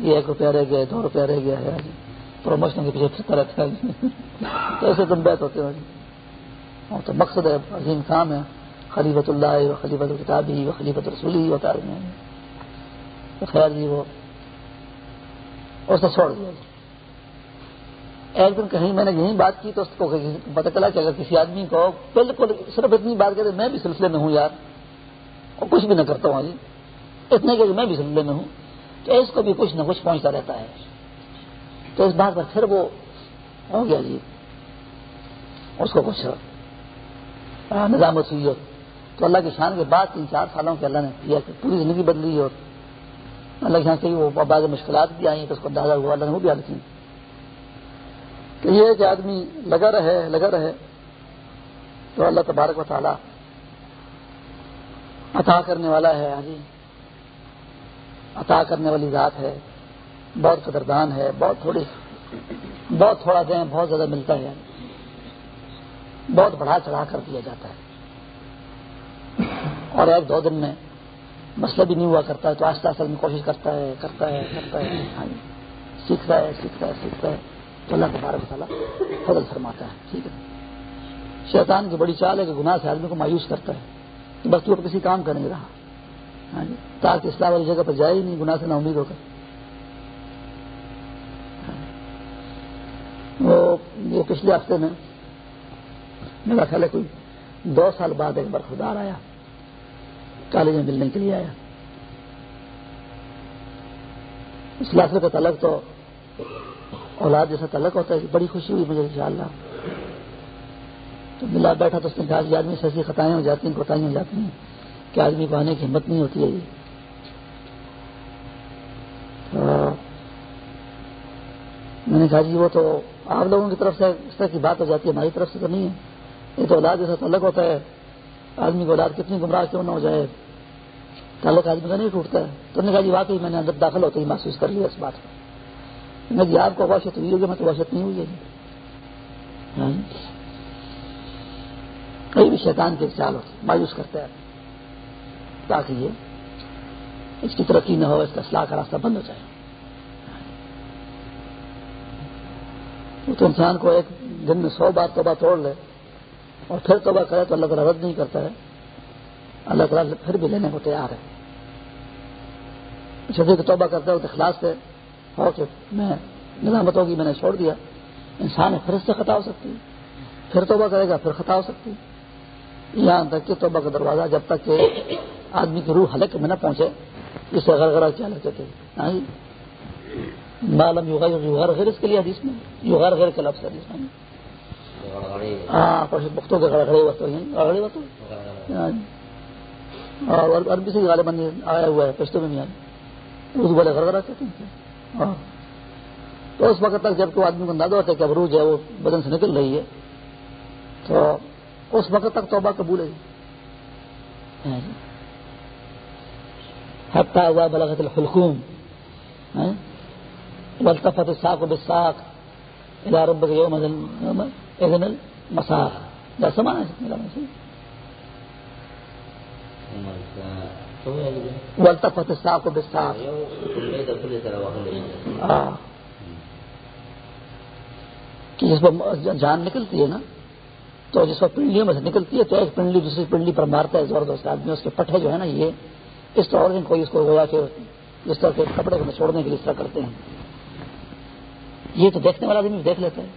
یہ ایک روپیہ رہ گیا، دو روپیہ رہ گیا ہے۔ جی؟ پروموشن کے پیچھے پھرتا رہتا جی؟ ہے تو ایسے تم بیت ہوتے ہو۔ جی؟ اور تو مقصد ہے، عظیم کام ہے۔ خلیفت اللہ و خلیفت الکتابی و خلیفت رسولی ہوتا ہے خیر جی وہ اس نے چھوڑ دیا۔ جی ایک دن کہیں میں نے یہی بات کی تو اس کو پتہ چلا کہ اگر کسی آدمی کو بالکل صرف اتنی بات کرے میں بھی سلسلے میں ہوں یار اور کچھ بھی نہ کرتا ہوں جی اتنے کہ میں بھی سلسلے میں ہوں، تو اس کو بھی کچھ نہ کچھ پہنچتا رہتا ہے۔ تو اس بات پر پھر وہ ہو گیا جی اس کو کچھ ہاں، نظام ہوئی تو اللہ کی شان کے بعد تین چار سالوں کے اللہ نے کیا کہ پوری زندگی بدلی اور اللہ کی شان سے وہ بعض مشکلات بھی آئی تو اس کو اندازہ ہوا، اللہ نے وہ بھی حل کی۔ کہ یہ کہ آدمی لگا رہے لگا رہے۔ تو اللہ تبارک و تعالیٰ عطا کرنے والا ہے ہاں جی۔ عطا کرنے والی ذات ہے، بہت قدردان ہے، بہت تھوڑی، بہت تھوڑا دیں، بہت زیادہ ملتا ہے۔ بہت بڑھا چڑھا کر دیا جاتا ہے۔ اور ایک دو دن میں مسئلہ بھی نہیں ہوا کرتا ہے تو آہستہ آہستہ میں کوشش کرتا ہے کرتا ہے کرتا ہے ہاں جی۔ سیکھتا ہے سیکھتا ہے سیکھتا ہے۔ تو اللہ تبارک تعالیٰ فضل فرماتا ہے، ٹھیک ہے؟ شیطان کی بڑی چال ہے کہ گناہ سے آدمی کو مایوس کرتا ہے بس تو کسی کام کا نہیں رہا۔ ہاں جی؟ تاکہ اسلام والی جگہ پر جائے ہی نہیں، گناہ سے نہ امید ہو کر۔ ہاں جی؟ وہ پچھلے ہفتے میں میرا خیال ہے کوئی دو سال بعد ایک بار خدار آیا، کالج میں ملنے کے لیے آیا۔ اس علاقے کا تعلق تو اولاد جیسا تعلق ہوتا ہے بڑی خوشی ہوئی مجھے انشاءاللہ۔ تو ملا بیٹھا تو اس نے کہا کہ آدمی سے ایسی خطائیں ہو جاتی ہیں کوتاہیں ہو جاتی ہیں کہ آدمی کو آنے کی ہمت نہیں ہوتی ہے۔ میں نے کہا جی وہ تو آپ لوگوں کی طرف سے اس طرح کی بات ہو جاتی ہے، ہماری طرف سے تو نہیں ہے۔ یہ تو اولاد جیسا تعلق ہوتا ہے۔ آدمی کو اولاد کتنی گمراہ کیوں نہ ہو جائے۔ تعلق آدمی کا نہیں ٹوٹتا ہے۔ تو نے کہا جی واقعی میں نے اندر داخل ہوتے ہی محسوس کر لیا اس بات کو۔ میں جی آپ کو واشت ہوئی ہوگی میں تو واشت نہیں ہوئی ہے ہاں جی۔ کئی بھی شیطان کے خیال ہوتی مایوس کرتا ہے۔ تاکہ یہ اس کی ترقی نہ ہو، اس کا اصلاح کا راستہ بند ہو جائے۔ تو انسان کو ایک دن میں سو بار توبہ توڑ لے اور پھر توبہ کرے تو اللہ تعالیٰ رد نہیں کرتا ہے۔ اللہ تعالیٰ پھر بھی لینے کو تیار ہے۔ اچھا، جبکہ توبہ کرتا ہے اخلاص سے میں نظامت ہوگی میں نے چھوڑ دیا۔ انسان پھر اس سے خطا ہو سکتی پھر توبہ کرے گا، پھر خطا ہو سکتی یہاں تک کہ توبہ کا دروازہ جب تک کہ آدمی کی روح حلق میں نہ پہنچے جسے غرغرہ کیا لگتے تھے ہاں جی؟ معلوم یوگا یوغر غیر اس کے لیے حدیث میں یوغر غیر کے لفظ حدیث میں۔ ہاں بختوں کے گڑگڑے ہوتے ہیں۔ گڑگڑے ہاں جی۔ ہاں جی۔ اور عربی سے غالباً آیا ہوا ہے پشتوں میں بھی آیا۔ اردو والے گڑگڑا کہتے ہیں۔ ہاں۔ تو اس وقت تک جب تو آدمی کو اندازہ ہوتا ہے کہ عروج ہے وہ بدن سے نکل رہی ہے، تو اس وقت تک توبہ قبول ہے۔ ہاں جی۔ حتى إذا بلغت الحلقوم ہاں۔ والتفت الساق بالساق إلى ربك يوم إذن المساق۔ لا سمعنا والتفت الساق بالساق کہ جس پر جان نکلتی ہے نا تو جس پر پنڈلیوں میں سے نکلتی ہے تو ایک پنڈلی دوسری پنڈلی پر مارتا ہے، زور دوست آدمی اس کے پٹھے جو ہے نا یہ، اس طور سے کوئی اس کو گویا کے جس طرح کے کپڑے کو چھوڑنے کے لیے اس طرح کرتے ہیں۔ یہ تو دیکھنے والا آدمی دیکھ لیتا ہے۔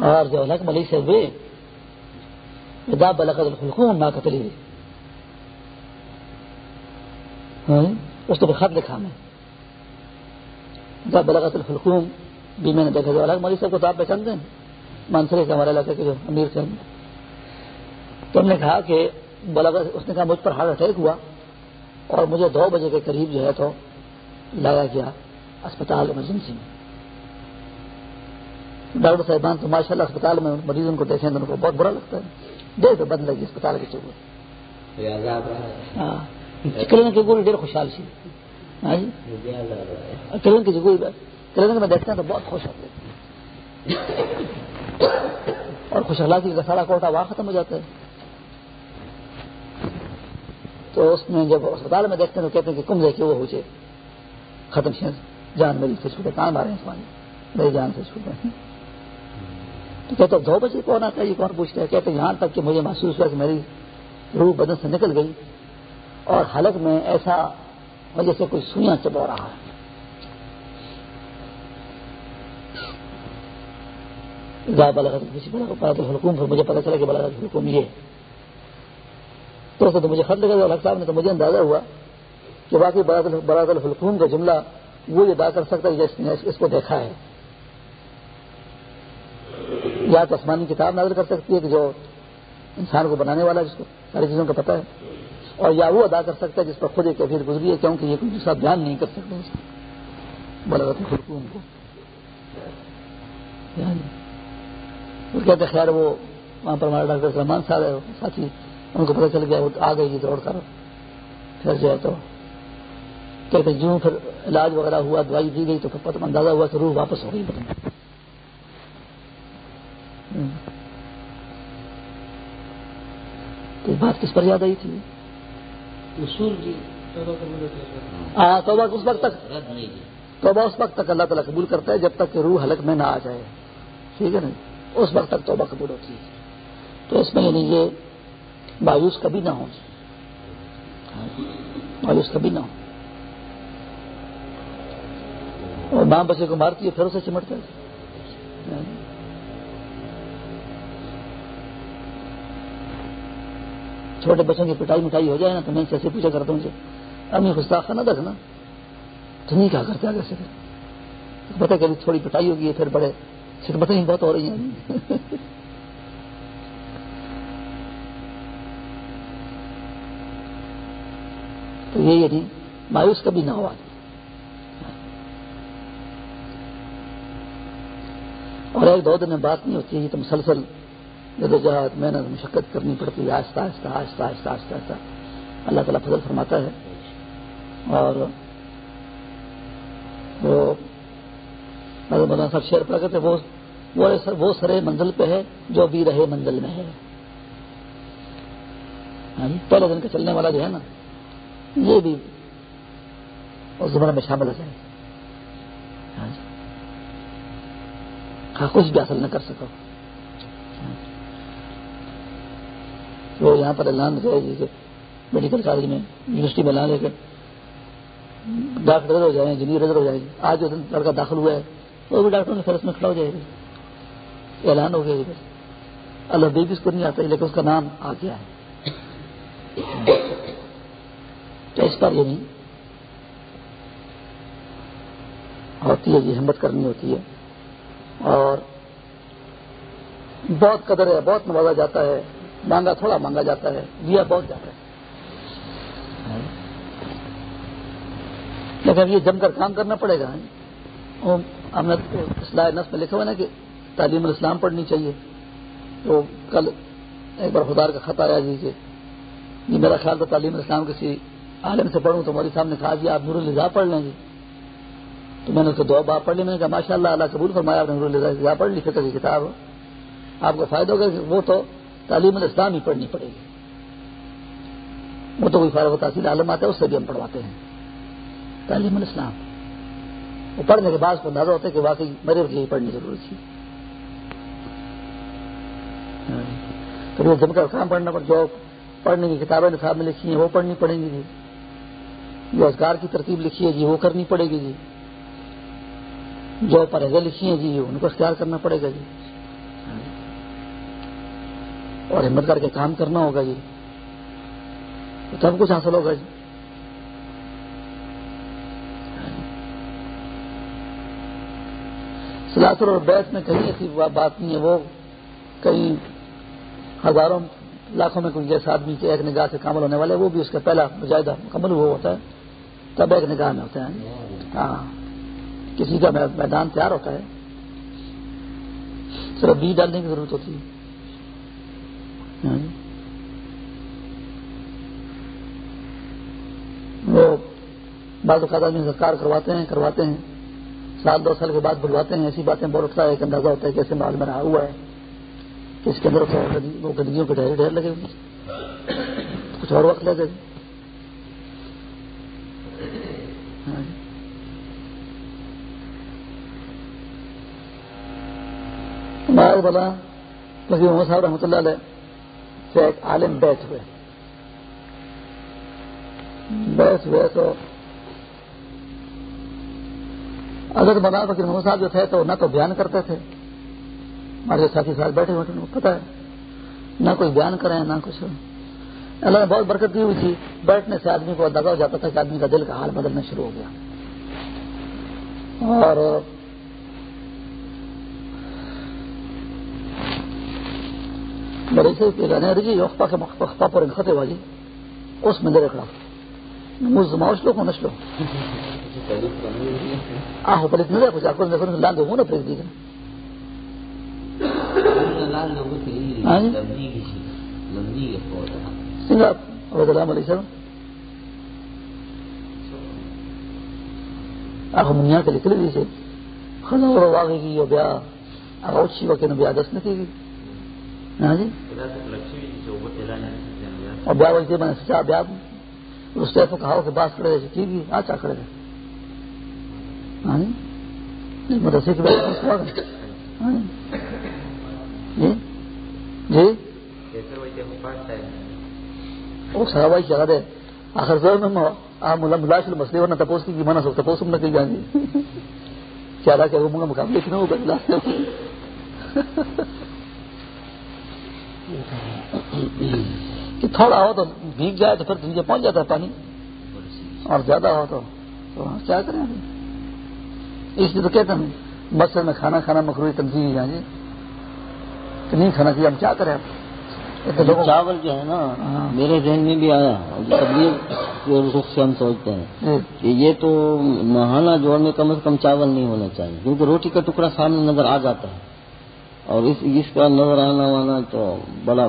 اور جو الگ ملی سے ہوئے بلقت الخلقوم نہ قتلی اس کو خط لکھا میں۔ بلغت الخلقوم بھی میں نے دیکھا جو الگ ملی صاحب کو تو آپ پہچانتے ہیں۔ مانسرے کے ہمارے علاقے کے جو امیر تھے۔ تو ہم نے کہا کہ بلغت اس نے کہا مجھ پر ہارٹ اٹیک ہوا اور مجھے دو بجے کے قریب جو ہے تو لایا گیا اسپتال ایمرجنسی میں۔ ڈاکٹر صاحبان تو ماشاء اللہ اسپتال میں مریضوں کو دیکھیں تو ان کو بہت برا لگتا ہے۔ دیکھ تو بند لگی اسپتال کے چوبے۔ ہاں۔ کلینک کی گولی ڈیر خوشحال سی ہاں جی؟ کلینک کی گولی کلینک میں دیکھتے ہیں تو بہت خوش ہوتے اور خوش اخلاقی کا سارا کوٹا وہاں ختم ہو جاتا ہے۔ تو اس میں جب اسپتال میں دیکھتے ہیں تو کہتے ہیں کہ کم دیکھیے، وہ ہو جائے ختم جان میری سے چھوٹے کہاں مارے ہیں میری جان سے چھوٹے۔ تو کہتے دو بجے کون آتا ہے؟ یہ کون پوچھتا ہے؟ کہتے ہیں، یہاں تک کہ مجھے محسوس ہوا کہ میری روح بدن سے نکل گئی۔ اور حلق میں ایسا وجہ سے کوئی سوئیاں چبو رہا ہے۔ حکوم پھر مجھے پتا چلا کہ بلاغت حکوم یہ تو مجھے خط لگا الگ صاحب نے تو مجھے اندازہ ہوا کہ باقی براد الحکوم کا جملہ وہ ادا کر سکتا ہے جس نے اس کو دیکھا ہے۔ یا تو آسمانی کتاب نازل کر سکتی ہے کہ جو انسان کو بنانے والا جس کو ساری چیزوں کا پتہ ہے۔ اور یا وہ ادا کر سکتا ہے جس پر خود ایک کیفیت گزری ہے، کیونکہ یہ کوئی دوسرا بیان نہیں کر سکتا اس بلغت الحکوم کو یعنی کہتے خیر وہ وہاں پر ہمارے ڈاکٹر سلمان صاحب ہے ساتھی ان کو پتہ چل گیا، وہ آ گئی جی دوڑ کر۔ پھر جو ہے تو کہتے جو پھر علاج وغیرہ ہوا، دوائی دی گئی، تو پھر پتہ اندازہ ہوا کہ روح واپس ہو گئی۔ تو بات کس پر یاد آئی تھی؟ جی ہاں توبہ اس وقت تک؟ توبہ اس وقت تک اللہ تعالیٰ قبول کرتا ہے جب تک کہ روح حلق میں نہ آ جائے۔ ٹھیک ہے نا؟ اس وقت تک توبہ قبول ہوتی ہے۔ تو اس میں یعنی یہ مایوس کبھی نہ ہو مایوس کبھی نہ ہو اور ماں بچے کو مارتی ہے پھر اسے چمٹتا ہے۔ چھوٹے بچوں کی پٹائی مٹائی ہو جائے نا تو میں ایسے پوچھا کرتا ہوں امی گستاخ نہ رکھنا تو نہیں کہا کرتے آگے سے پتا کہ تھوڑی پٹائی ہوگی، پھر بڑے خدمتیں بہت ہو رہی ہیں۔ [laughs] تو یہ یعنی مایوس کبھی نہ ہوا اور ایک دو دن میں بات نہیں ہوتی ہے تو مسلسل جدوجہد محنت، مشقت کرنی پڑتی ہے، آہستہ آہستہ آہستہ آہستہ آہستہ آہستہ۔ اللہ تعالیٰ فضل فرماتا ہے۔ اور وہ مولانا صاحب شعر پڑا کرتے وہ وہ سرے منزل پہ ہے جو بھی رہے منزل میں ہے۔ ہاں جی، پہلے دن کا چلنے والا جو ہے نا، یہ بھی اس زمانے میں شامل ہو جائے۔ ہاں, جی۔ ہاں، کچھ بھی حاصل نہ کر سکو۔ وہ یہاں پر اعلان ہے جی کہ میڈیکل کالج میں یونیورسٹی میں اعلان ہے کہ ڈاکٹر ہو جائیں، انجینئر ہو جائے گی آج جو لڑکا داخل ہوا ہے، وہ بھی ڈاکٹروں کے اس میں کھڑا ہو جائے گا۔ اعلان ہو گیا جی اللہ بیگ اس کو نہیں آتا، لیکن اس کا نام آ گیا ہے۔ تو اس پر یہ نہیں ہوتی ہے جی ہمت کرنی ہوتی ہے۔ اور بہت قدر ہے، بہت نوازا جاتا ہے۔ مانگا تھوڑا مانگا جاتا ہے، دیا بہت جاتا ہے۔ لیکن یہ جم کر کام کرنا پڑے گا۔ ہم نے اصلاح نس میں لکھا ہوا نا کہ تعلیم الاسلام پڑھنی چاہیے۔ تو کل ایک بار خدار کا خط آیا جی کہ جی میرا خیال تھا تعلیم الاسلام کسی عالم سے پڑھوں تو مودی صاحب نے کہا جی آپ نور الزا پڑھ لیں گے۔ تو میں نے اس کو دو بار پڑھ لی میں نے کہا ماشاء اللہ اللہ قبول فرمایا، آپ نے نور الزا پڑھ لی فکر کی کتاب۔ آپ کو فائدہ ہوگا کہ وہ تو تعلیم الاسلام ہی پڑھنی پڑے گی۔ وہ تو کوئی فارغ تحصیل عالم آتا ہے، اس سے بھی ہم پڑھواتے ہیں۔ تعلیم الاسلام۔ وہ پڑھنے کے بعد کو اندازہ ہوتا ہے کہ واقعی میرے یہی پڑھنے کی ضرورت تھی۔ کبھی وہ جم کر کام پڑھنا پڑ جو پڑھنے کی کتابیں نصاب میں لکھی ہیں، وہ پڑھنی پڑیں گی جی۔ جو ازگار کی ترتیب لکھی ہے جی وہ کرنی پڑے گی جی۔ جو پرہزیں لکھی ہیں جی ان کو اختیار کرنا پڑے گا جی۔ اور ہمت کر کے کام کرنا ہوگا جی۔ سب کچھ حاصل ہوگا جی۔ سلاسر اور بیت میں کہیں ایسی بات نہیں ہے، وہ کئی ہزاروں لاکھوں میں کوئی جیسا آدمی کے ایک نگاہ سے کامل ہونے والے، وہ بھی اس کا پہلا مجاہدہ مکمل وہ ہوتا ہے۔ تب ایک نگاہ میں ہوتا ہے ہاں۔ کسی کا میدان تیار ہوتا ہے۔ صرف بیج ڈالنے کی ضرورت ہوتی ہے۔ وہ بعض اوقات آدمی سرکار کرواتے ہیں کرواتے ہیں۔ سال دو سال کے بعد بلواتے ہیں، ایسی باتیں بول اٹھتا ہے ایک اندازہ ہوتا ہے کہ ایسے مال میں رہا ہوا ہے کہ اس کے اندر وہ گندگیوں کے ڈھیر ڈھیر لگے ہوئے کچھ اور وقت لگے۔ ہاں جی۔ بولا محمد صاحب رحمۃ اللہ علیہ سے ایک عالم بیٹھ ہوئے بیٹھ ہوئے تو اگر بنا فکر محمد صاحب جو تھے تو نہ تو بیان کرتے تھے۔ ہمارے ساتھی ساتھ بیٹھے ہوئے پتا ہے۔ نہ کوئی بیان کریں، نہ کچھ۔ اللہ نے بہت برکت دی ہوئی تھی۔ بیٹھنے سے آدمی کو اندازہ ہو جاتا تھا کہ آدمی کا دل کا حال بدلنا شروع ہو گیا۔ اور بڑے سے رجی وقفہ کے وقفہ پر خطے والی اس میں دے کھڑا۔ مجھ زماؤش لو کو نش لو آہو پلیت نہیں کچھ آپ کو لال دو نہ پھینک دی۔ ہاں جی۔ سنگا، عبد السلام علیہ السلام۔ آخو منیا کے لکھ لی سے خدا اور واقعی کی اور بیا آخو اچھی وقت بیا دست نہ کی۔ ہاں اور بیا وقت جی میں نے سچا بیا اس ٹائپ کو کہا کہ بات کرے ٹھیک ہے آچا کھڑے گئے ہاں جی؟ مدرسے کی بات ہاں جی؟, جی؟ جی؟ وہ سرابائی چلا دے۔ آخر زور میں ملاش مسئلے، ورنہ تپوس کی مانا سو تپوس ہم نہ کہی جائیں گے [laughs] کیا کہ وہ مقابلے کی نہ بدلا کہ تھوڑا ہو تو بھیگ جائے تو پھر نیچے پہنچ جاتا ہے پانی۔ اور زیادہ ہو تو کیا کریں اس لیے تو کہتے ہیں مسجد میں کھانا کھانا مکروی تنظیم ہے جی۔ کہ نہیں کھانا چاہیے ہم کیا کریں چاول جو ہے نا ہاں۔ میرے ذہن میں بھی آیا۔ رخ سے ہم سوچتے ہیں جی۔ کہ یہ تو مہانہ جوڑ میں کم از کم چاول نہیں ہونا چاہیے کیونکہ روٹی کا ٹکڑا سامنے نظر آ جاتا ہے۔ اور اس اس کا نظر آنا وانا تو بڑا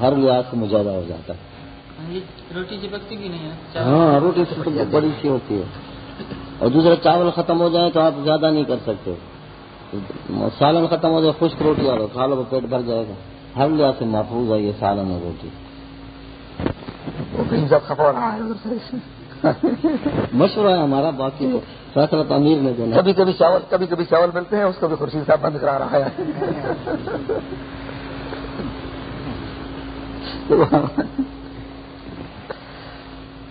ہر لحاظ سے مجاہدہ ہو جاتا ہے۔ روٹی چپکتی نہیں ہے ہاں روٹی بڑی سی ہوتی ہے۔ اور دوسرا چاول ختم ہو جائے تو آپ زیادہ نہیں کر سکتے۔ سالن ختم ہو جائے خشک روٹی اور کھا لو پیٹ بھر جائے گا۔ ہر لحاظ سے محفوظ ہے یہ سالن اور روٹی مشورہ ہے ہمارا باقی فیصلہ امیر نے دینا کبھی کبھی چاول کبھی کبھی چاول ملتے ہیں اس کو بھی خورشید صاحب بند کرا رہا ہے۔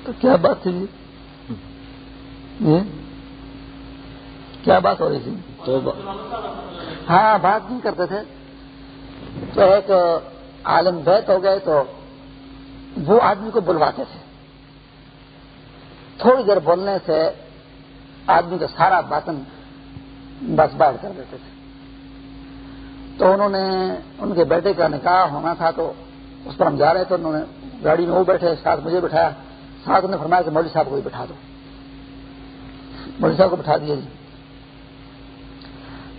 تو کیا بات تھی؟ کیا بات ہو رہی تھی؟ تو ہاں بات نہیں کرتے تھے۔ تو ایک عالم بیت ہو گئے تو وہ آدمی کو بلواتے تھے۔ تھوڑی دیر بولنے سے آدمی کا سارا باطن بس باہر کر دیتے تھے۔ تو انہوں نے ان کے بیٹے کا نکاح ہونا تھا تو اس پر ہم جا رہے تھے۔ انہوں نے گاڑی میں وہ بیٹھے، ساتھ مجھے بٹھایا۔ ساتھ نے فرمایا کہ مولوی صاحب کو بھی بٹھا دو۔ مولوی صاحب کو بٹھا دیا جی۔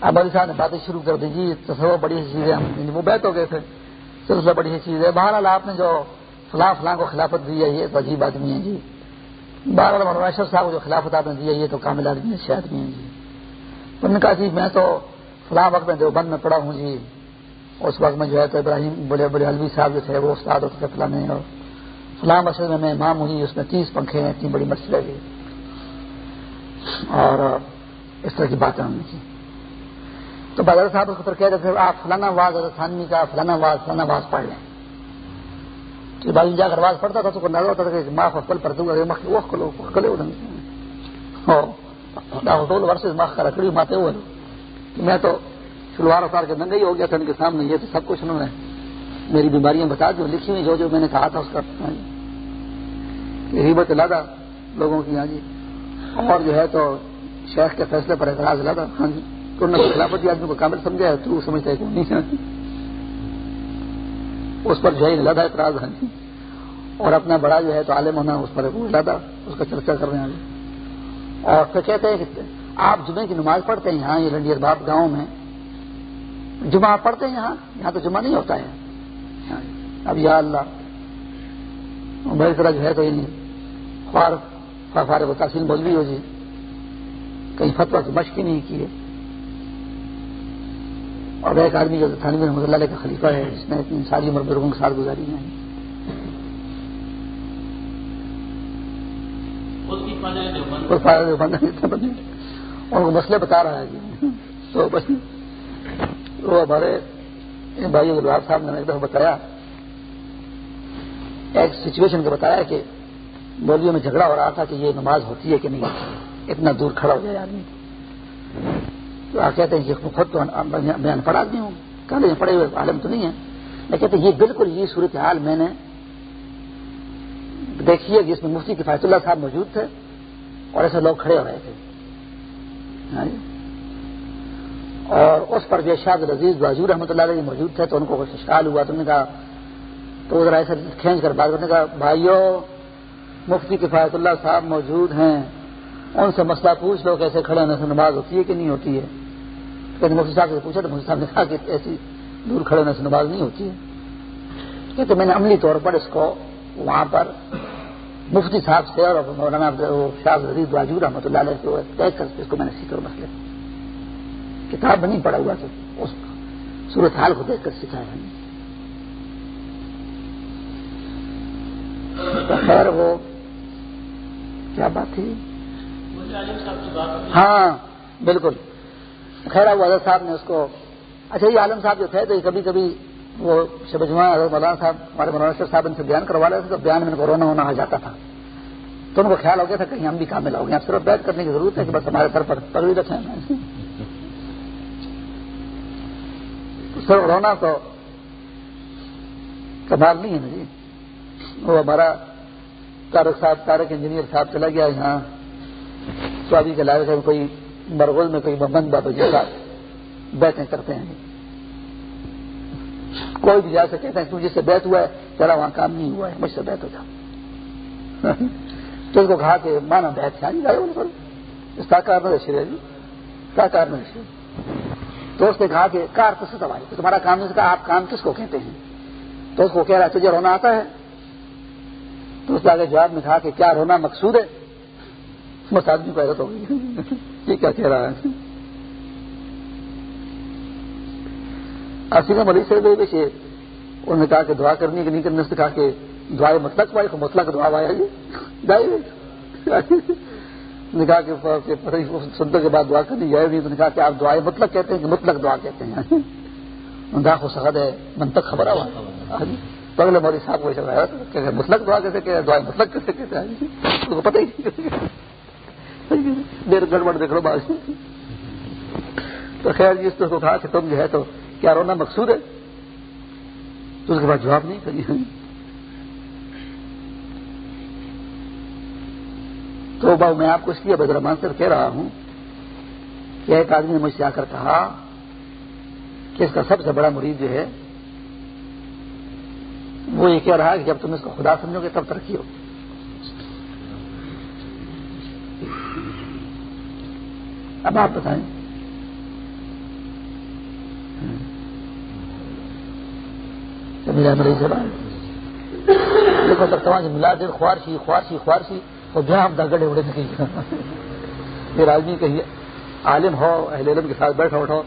اب مولوی صاحب نے باتیں شروع کر دی جی تصور بڑی سی چیز ہے ہم یعنی وہ بیت ہو گئے تھے۔ سلسلہ بڑی سی چیز ہے۔ بہرحال آپ نے جو فلاں فلاں کو خلافت دی ہے، یہ تو عجیب آدمی ہے جی۔ بہرحال مولانا صاحب کو جو خلافت آپ نے دی ہے یہ تو کامل آدمی ہے شاید نہیں جی۔ انہوں نے کہا جی میں تو فلاں وقت میں دیوبند میں پڑا ہوں جی۔ اس وقت میں جو ہے تو ابراہیم بڑے بڑے الوی صاحب جو تھے، وہ استاد ہوتے تھے فلاں اور فلاں مسجد میں میں امام ہوئی جی، اس میں تیس پنکھے ہیں، اتنی بڑی مسجد ہے جی۔ اور طرح کی باتیں ہم نے کی تو بازار صاحب اس کو پھر کہہ رہے تھے، آپ فلانا واز اگر تھانوی کا فلانا واز فلانا واز پڑھ لیں۔ تو بھائی جا کر واز پڑھتا تھا تو نظر ہوتا تھا کہ ماں کو پل پر دوں گا وہ کھلو کھلے ڈول ورسز ماں کا رکڑی ماتے ہوئے۔ ہاں۔ میں تو شلوار اتار کے ننگا ہی ہو گیا تھا، ان کے سامنے۔ یہ تو سب کچھ انہوں نے میری بیماریاں بتا دی لکھی ہوئی جو جو میں نے کہا تھا اس کا۔ ہمت لادا لوگوں کی ہاں جی۔ اور جو ہے تو شیخ کے فیصلے پر اعتراض لادا ہاں جی۔ تو انہوں نے خلافتی آدمی کو کامل سمجھا ہے، تو سمجھتا ہے کہ نہیں اس پر جو ہے لادا اعتراض ہاں جی اور اپنا بڑا جو ہے تو عالم ہونا اس پر لادا اس کا چرچا کر رہے ہیں۔ اور پھر کہتے ہیں کہ آپ جمعے کی نماز پڑھتے ہیں یہاں، یہ رنڈیر باپ گاؤں میں۔ جمعہ آپ پڑھتے ہیں یہاں؟ یہاں تو جمعہ نہیں ہوتا ہے۔ اب یا اللہ میری طرح جو ہے تو خوار خوار و تحصیل بولوی ہو جی۔ کہیں فتوا کی مشق ہی نہیں کی ہے۔ اور ایک آدمی جو تھانوی رحمۃ اللہ کا خلیفہ ہے جس نے اتنی ساری عمر بزرگوں کے ساتھ گزاری ہے ان کو مسئلے بتا رہا ہے جی تو بس وہ ہمارے بھائی گلاب صاحب نے ایک دفعہ بتایا ایک سچویشن کو بتایا کہ مولویوں میں جھگڑا ہو رہا تھا کہ یہ نماز ہوتی ہے کہ نہیں اتنا دور کھڑا ہو جائے آدمی۔ تو آپ کہتے ہیں کہ خود تو میں ان پڑھ آدمی ہوں۔ کہاں پڑے ہوئے؟ عالم تو نہیں ہے میں کہتے ہیں یہ بالکل یہ صورت حال میں نے دیکھی ہے، جس میں مفتی کفایت اللہ صاحب موجود تھے اور ایسے لوگ کھڑے ہو رہے تھے۔ ہاں جی؟ اور اس پر جو شاد رزیز بازور رحمۃ اللہ علیہ موجود تھے تو ان کو کچھ اشکال ہوا تو نے کہا، تو ذرا ایسا کھینچ کر بات کرنے کا بھائیوں مفتی کفایت اللہ صاحب موجود ہیں۔ ان سے مسئلہ پوچھ لو کیسے کھڑے ہونے سے نماز ہوتی ہے کہ نہیں ہوتی ہے۔ کہتے مفتی صاحب سے پوچھا تو مفتی صاحب نے کہا کہ ایسی دور کھڑے ہونے سے نماز نہیں ہوتی ہے۔ کہتے میں نے عملی طور پر اس کو وہاں پر مفتی صاحب سے اور مولانا شاہ عزیز واجو رحمۃ اللہ علیہ سے طے کر اس کو میں نے سیکھا مسئلے۔ کتاب نہیں پڑھا ہوا تو اس صورت حال کو دیکھ کر سکھایا ہے خیر وہ کیا بات تھی؟ ہاں بالکل۔ خیر وہ حضرت صاحب نے اس کو اچھا یہ عالم صاحب جو تھے، تو کبھی کبھی وہ شب حضرت مولانا صاحب ہمارے مولانا شیخ صاحب ان سے بیان کروا رہے تھے، تو بیان میں رونا ہونا آ جاتا تھا۔ تو ان کو خیال ہو گیا تھا کہیں ہم بھی کامل ہو گئے اب صرف بیٹھ کرنے کی ضرورت ہے کہ بس ہمارے سر پر پگڑی رکھیں۔ صرف رونا تو کمال نہیں ہے نا جی۔ وہ ہمارا تارک صاحب تارک انجینئر صاحب چلا گیا یہاں۔ سوادی کے علاقے میں کوئی مرغول میں کوئی بند بابا جیسا بیٹھیں کرتے ہیں۔ کوئی بھی جا سے کہتے ہیں جس سے بیت ہوا ہے، چلا وہاں کام نہیں ہوا ہے، مجھ سے بیت ہو جا تو اس کو کہا کہ مانا بیت سے نہیں کار میں رشی جی۔ کیا کار میں رشی جی۔ تو اس نے کہا کہ کار کس سے سوال تمہارا کام نہیں کہا، آپ کام کس کو کہتے ہیں؟ تو اس کو کہہ رہا ہے، تجھے رونا آتا ہے۔ تو اس نے آگے جواب میں کہا کہ کیا رونا مقصود ہے؟ بس آدمی کو حیرت ہو گئی۔ [laughs] یہ کیا کہہ رہا ہے؟ آصف علی سے ویسے انہوں نے کہا کہ دعا کرنی کہ نہیں کرنے سے کہا کہ دعائیں مطلق پائی مطلق دعا آیا جی نے کہا کہ سنتے کے بعد دعا کرنی جائے گی تو نے کہا کہ آپ دعائیں مطلق کہتے ہیں کہ مطلق دعا کہتے ہیں۔ داخ و سخت ہے منتق خبر ہوا ہاں تو جی۔ اگلے مودی صاحب کو مطلق دعا کیسے کہ دعائیں مطلق کیسے کہتے ہیں۔ پتہ ہی نہیں۔ دیر گڑبڑ دیکھ لو بات۔ تو خیر جی اس کو کہا کہ تم جو ہے تو کیا رونا مقصود ہے؟ تو اس کے بعد جواب نہیں کری۔ تو باؤ میں آپ کو اس لیے بدرمان سے کہہ رہا ہوں کہ ایک آدمی نے مجھ سے آ کر کہا کہ اس کا سب سے بڑا مرید جو ہے، وہ یہ کہہ رہا ہے کہ جب تم اس کو خدا سمجھو گے تب ترقی ہو اب آپ بتائیں۔ میرا مریض دیکھو سر ملا دیر خوارشی خوارشی خوارشی اور جہاں ہم دگڑے اڑے نکل پھر آدمی کہیں عالم ہو، اہل علم کے ساتھ بیٹھا اٹھو۔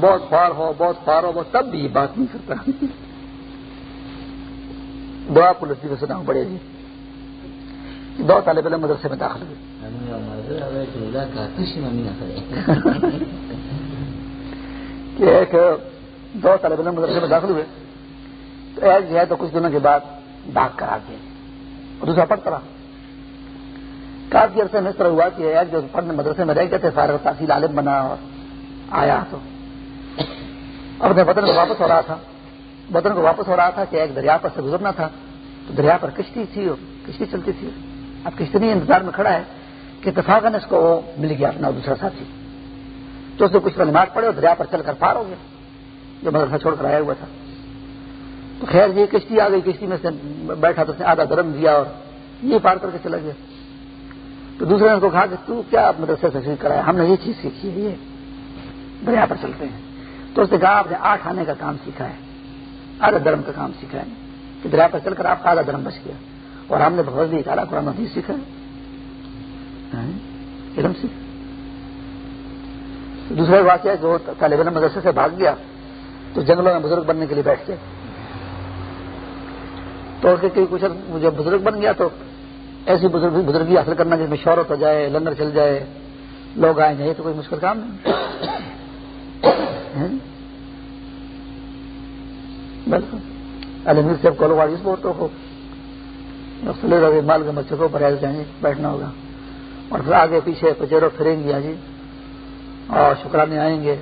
بہت خوار ہو، بہت خوار ہو تب بھی یہ بات نہیں کرتا۔ دعا پولیس کی سنا پڑے گی دو طالب علم مدرسے میں داخل ہوئے۔ کہ ایک دو طالب علم مدرسے میں داخل ہوئے، تو ایک جو ہے تو کچھ دنوں کے بعد ڈاک کرا دیا۔ اور دوسرا پڑھ کرا کافی عرصے میں اس طرح ہوا کہ ایک جو پڑھنے مدرسے میں رہ گئے تھے، سارے تحصیل عالم بنا اور آیا۔ تو اپنے وطن کو واپس ہو رہا تھا۔ وطن کو واپس ہو رہا تھا کہ ایک دریا پر سے گزرنا تھا۔ تو دریا پر کشتی تھی اور کشتی چلتی تھی۔ اب کشتی انتظار میں کھڑا ہے کہ اتفاقاً اس کو وہ مل گیا اپنا دوسرا ساتھی۔ تو اس نے کچھ کلمات پڑے اور دریا پر چل کر پار ہو گیا، جو مدرسہ چھوڑ کر آیا ہوا تھا۔ تو خیر یہ کشتی آ گئی، کشتی میں سے بیٹھا تو اس نے آدھا درم دیا اور یہ پار کر کے چلا گیا۔ تو دوسرے نے اس کو کہا کہ تو کیا مدرسے سے کرایا؟ ہم نے یہ چیز سیکھی ہے، یہ دریا پر چلتے ہیں۔ تو اس نے کہا آپ نے آٹھ آنے کا کام سیکھا ہے، آدھا درم کا کام سیکھا ہے کہ دریا پر چل کر آپ کا آدھا درم بچ گیا۔ اور ہم نے بہت بھی کہا قرآن حدیث سیکھا۔ ہاں، علم سیکھا دوسرا واقعہ جو طالب علم مدرسے سے بھاگ گیا، تو جنگلوں میں بزرگ بننے کے لیے بیٹھ گیا۔ تو کچھ جب بزرگ بن گیا تو ایسی بزرگ بزرگی حاصل کرنا جس میں شہرت ہو جائے، لنگر چل جائے، لوگ آئیں جائیں تو کوئی مشکل کام نہیں۔ ہاں۔ بالکل المیر صاحب کالو والی اس بورتوں کو مال کے مچھروں پر ایسے جائیں گے، بیٹھنا ہوگا۔ اور پھر آگے پیچھے پچیروں پھریں گے جی۔ اور شکرانے آئیں گے۔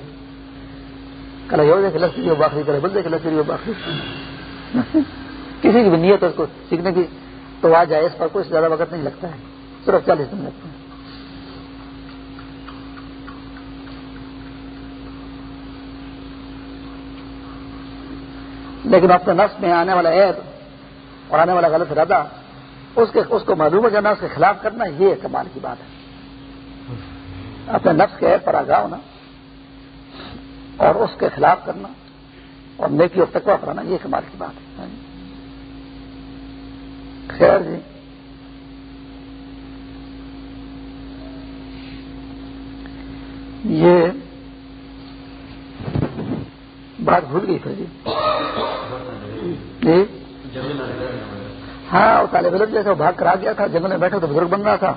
کل یہ دیکھے لکڑی ہو باخری کرے بل دیکھے لکڑی ہو باخری کسی کی بھی نیت اس کو سیکھنے کی تو آ جائے، اس پر کوئی زیادہ وقت نہیں لگتا ہے۔ صرف چالیس دن لگتا ہے لیکن اپنے نفس میں آنے والا عیب اور آنے والا غلط ارادہ اس کے اس کو معلوم ہو جانا، اس کے خلاف کرنا، یہ کمال کی بات ہے۔ اپنے نفس کے پر آگاہ ہونا اور اس کے خلاف کرنا اور نیکی اور تقوا کرانا یہ کمال کی بات ہے۔ خیر جی۔ یہ بات بھول گئی تھی جی۔, جی۔ ہاں وہ طالب علم جیسے وہ بھاگ کر آ گیا تھا جنگل میں بیٹھا تو بزرگ بن رہا تھا۔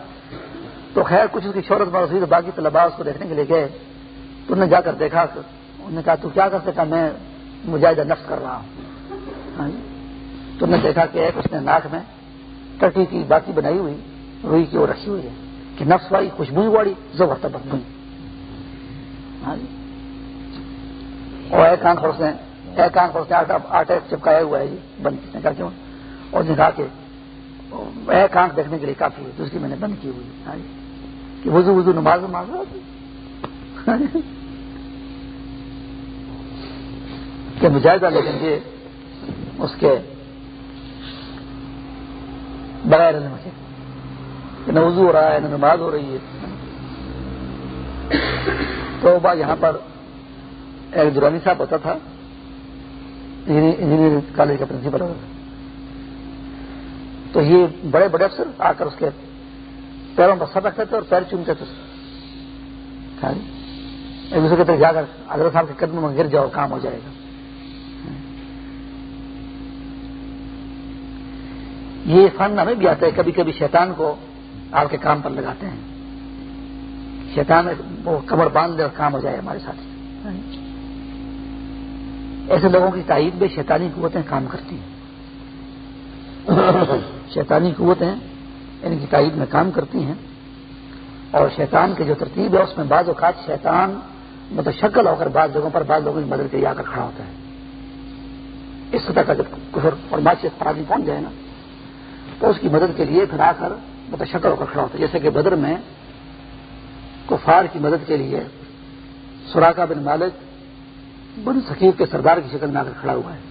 تو خیر، کچھ اس کی شہرت میں تو باقی طلبا اس کو دیکھنے کے لیے گئے۔ تو انہوں نے جا کر دیکھا، انہوں نے کہا، تو کیا کر سکتا میں مجاہدہ نفس کر رہا ہوں۔ ہاں جی۔ تو انہوں نے دیکھا کہ ایک اس نے ناک میں ٹٹی کی باتی بنائی ہوئی، روئی کی وہ رکھی ہوئی ہے، کہ نفس والی خوشبو والی زبردست بدبو ہاں جی۔ اور ایک آنکھ اس نے، ایک آنکھ اس نے آٹا، آٹے چپکایا ہوا ہے جی بند کس نے کہا کیوں؟ اور نے کہا کہ ایک آنکھ دیکھنے کے لیے کافی ہے دوسری میں نے بند کی ہوئی ہاں جی۔ کہ وضو وضو، نماز نماز۔ ہاں کہ مجاہدہ لیکن یہ اس کے بغیر نہ وضو ہو رہا ہے، نہ نماز ہو رہی ہے۔ تو بات یہاں پر ایک درانی صاحب ہوتا تھا انجینئرنگ کالج کا پرنسپل۔ ہوتا تھا تو یہ بڑے بڑے افسر آ کر اس کے پیروں پر سر رکھتے تھے اور پیر چنتے تھے ہاں جی۔ ایک دوسرے کے طرف جا کر اگر صاحب کے قدم میں گر جاؤ کام ہو جائے گا۔ یہ فن ہمیں بھی آتا ہے کبھی کبھی شیطان کو آپ کے کام پر لگاتے ہیں۔ شیطان وہ کمر باندھ دے اور کام ہو جائے ہمارے ساتھ۔ ایسے لوگوں کی تائید میں شیطانی قوتیں کام کرتی ہیں۔ شیطانی قوتیں یعنی ان کی تائید میں کام کرتی ہیں اور شیطان کی جو ترتیب ہے، اس میں بعض اوقات شیطان مطلب شکل ہو کر بعض جگہوں پر بعض لوگوں کی مدد کے لیے آ کر کھڑا ہوتا ہے۔ اس سطح کا جب کفر اور معاشیت پر آدمی پہنچ جائے نا، تو اس کی مدد کے لیے پھر آ کر مطلب شکل ہو کر کھڑا ہوتا ہے۔ جیسے کہ بدر میں کفار کی مدد کے لیے سوراخا بن مالک بن سکیب کے سردار کی شکل میں آ کر کھڑا ہوا ہے۔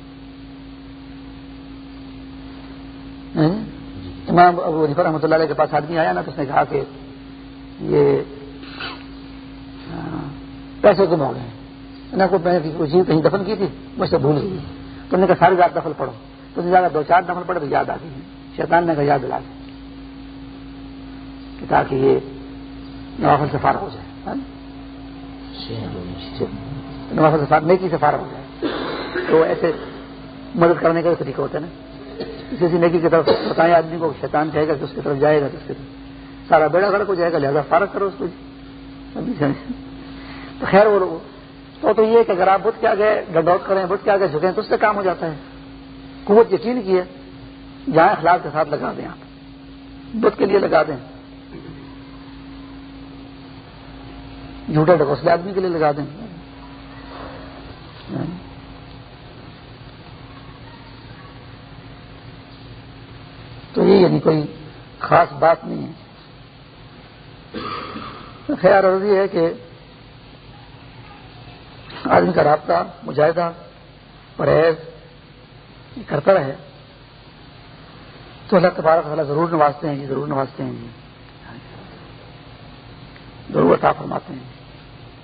امام ابو عنیفر رحمۃ اللہ علیہ کے پاس آدمی آیا نا تو اس نے کہا کہ یہ پیسے گم ہو گئے نہ کوئی میں چیز کہیں دفن کی تھی، مجھ سے بھول گئی۔ تو نے کہا ساری رات دفن پڑھو۔ تو نے دو چار دفن پڑے تو یاد آ گئی۔ شیطان نے کہا یاد دلا کہ تاکہ یہ نوافل سے فارغ ہو جائے۔ ہاں؟ نوافل سے فارغ نیکی سے فارغ ہو جائے۔ تو ایسے مدد کرنے کا طریقہ ہوتا ہے نا۔ کسی نیکی کی طرف بتائیں آدمی کو، شیطان کہے گا کہ اس کی طرف جائے گا تو اس کی طرف۔ سارا بیڑا گڑ کو جائے گا، لہٰذا فارغ کرو اس کو جی۔ تو خیر، وہ لوگ تو تو یہ کہ اگر آپ بدھ کے آگے ڈنڈوت کریں بدھ کے آگے جھکیں تو اس سے کام ہو جاتا ہے۔ قوت یقین کی ہے۔ جہاں اخلاق کے ساتھ لگا دیں آپ۔ بدھ کے لیے لگا دیں۔ جھوٹے ڈکوسلے آدمی کے لیے لگا دیں۔ یعنی کوئی خاص بات نہیں ہے۔ خیال عرضی ہے کہ آدمی کا رابطہ، مجاہدہ، پرہیز کرتا رہے۔ تو اللہ تبارک تعالیٰ ضرور نوازتے ہیں جی ضرور نوازتے ہیں جی۔ ضرور عطا فرماتے ہیں جی۔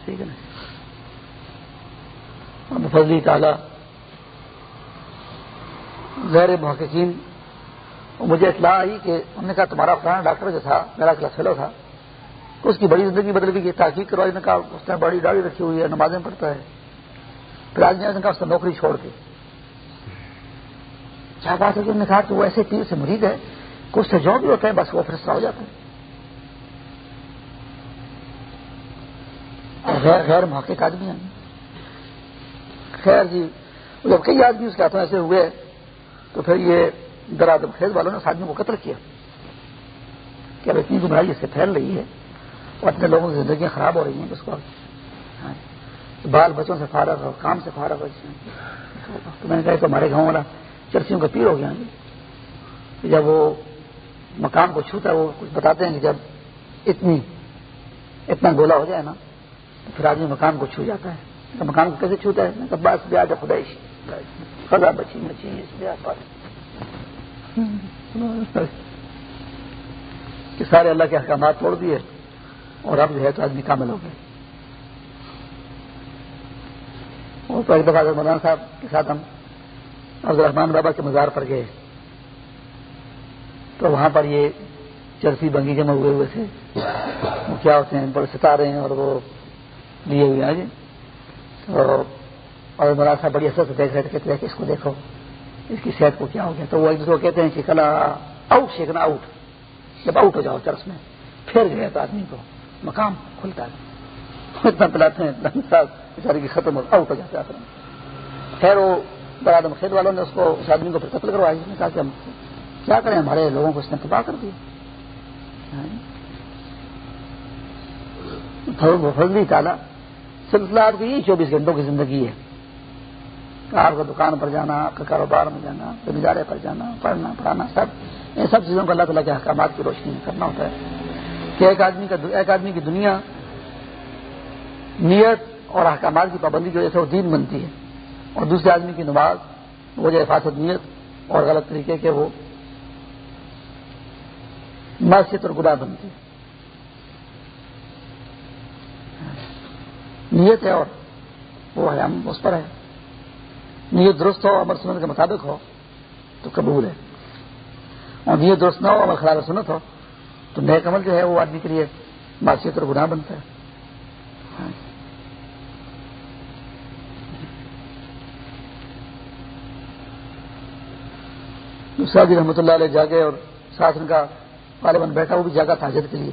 ٹھیک ہے نا۔ فضلی تعالیٰ غیر محققین مجھے اطلاع آئی کہ انہوں نے کہا تمہارا فلانا ڈاکٹر جو تھا، میرا کلاس فیلو تھا اس کی بڑی زندگی بدل گئی تحقیق کروائی نے کہا اس نے بڑی داڑھی رکھی ہوئی ہے، نمازیں پڑھتا ہے۔ پھر آج نے کہا اس نے نوکری چھوڑ کے۔ کیا بات ہے کہ انہوں نے کہا کہ وہ ایسے پیر سے مرید ہے، کہ اس سے جو بھی ہوتا ہے، بس وہ فیصلہ ہو جاتا ہے۔ غیر غیر محقق آدمی ہیں۔ خیر جی جب کئی آدمی اس کے ہاتھوں ایسے ہوئے، تو پھر یہ درادم خیز والوں نے اس آدمی کو قتل کیا کہ اب اتنی گمراہی اس سے پھیل رہی ہے اور اپنے لوگوں کی زندگیاں خراب ہو رہی ہیں، اس کو ہاں۔ بال بچوں سے فارغ ہو کام سے فارغ ہو تو میں نے کہا تو ہمارے گاؤں والا چرسیوں کا پیر ہو گیا۔ جب وہ مقام کو چھوتا ہے، وہ کچھ بتاتے ہیں کہ جب اتنی اتنا گولا ہو جائے نا، تو پھر آدمی مقام کو چھو جاتا ہے۔ تو مقام کو کیسے چھوتا ہے؟ بس بیاہ خدائش۔ خدا بچی، مچی، اس کہ سارے اللہ کے احکامات توڑ دیے اور اب جو ہے تو آدمی کامل ہو گئے اور تو ایک دفعہ مولانا صاحب کے ساتھ ہم عبد الرحمان بابا کے مزار پر گئے۔ تو وہاں پر یہ چرسی بنگی جمع ہوئے ہوئے تھے۔ وہ کیا ہوتے ہیں؟ بڑے ستارے ہیں اور وہ لیے ہوئے ہیں جی۔ تو اور مولانا صاحب بڑی اثر سے دیکھ رہے تھے کہتے ہیں کہ اس کو دیکھو۔ اس کی صحت کو کیا ہو گیا؟ تو وہ ایک دوسرے کو کہتے ہیں کہ کلا آؤٹ سیکھنا آؤٹ جب آؤٹ ہو جاؤ چرس میں، پھر گئے تو آدمی کو مقام کھلتا ہے۔ اتنا پلاتے ہیں بیچارے کی ختم آؤٹ ہو جاتے ہیں خیر، وہ برادم خید والوں نے اس کو، اس آدمی کو پھر قتل کروایا۔ نے کہا کہ ہم کیا کریں، ہمارے لوگوں کو اس نے تباہ کر دیا۔ ہاں۔ فضلی تعالیٰ، سلسلہ آپ کی چوبیس گھنٹوں کی زندگی ہے۔ آپ کو دکان پر جانا، آپ کے کاروبار میں جانا نظارے پر جانا، پڑھنا، پڑھانا، سب، ان سب چیزوں کو اللہ تعالیٰ کے احکامات کی روشنی میں کرنا ہوتا ہے۔ کہ ایک آدمی کا ایک آدمی کی دنیا نیت اور احکامات کی پابندی کی وجہ سے وہ دین بنتی ہے اور دوسرے آدمی کی نماز، وجہ حفاظت نیت اور غلط طریقے کے وہ معاشیت اور گناہ بنتی ہے۔ نیت ہے اور وہ ہے ہم اس پر ہے۔ نیت درست ہو امر سنت کے مطابق ہو، تو قبول ہے۔ اور نیت درست نہ ہو امر خراب سنت ہو، تو نیک عمل جو ہے وہ آدمی کے لیے معاشیت اور گناہ بنتا ہے۔ دوسرا جی رحمۃ اللہ علیہ جاگے اور ساتھ ان کا غالباً بیٹھا، وہ بھی جاگا تاجر کے لیے۔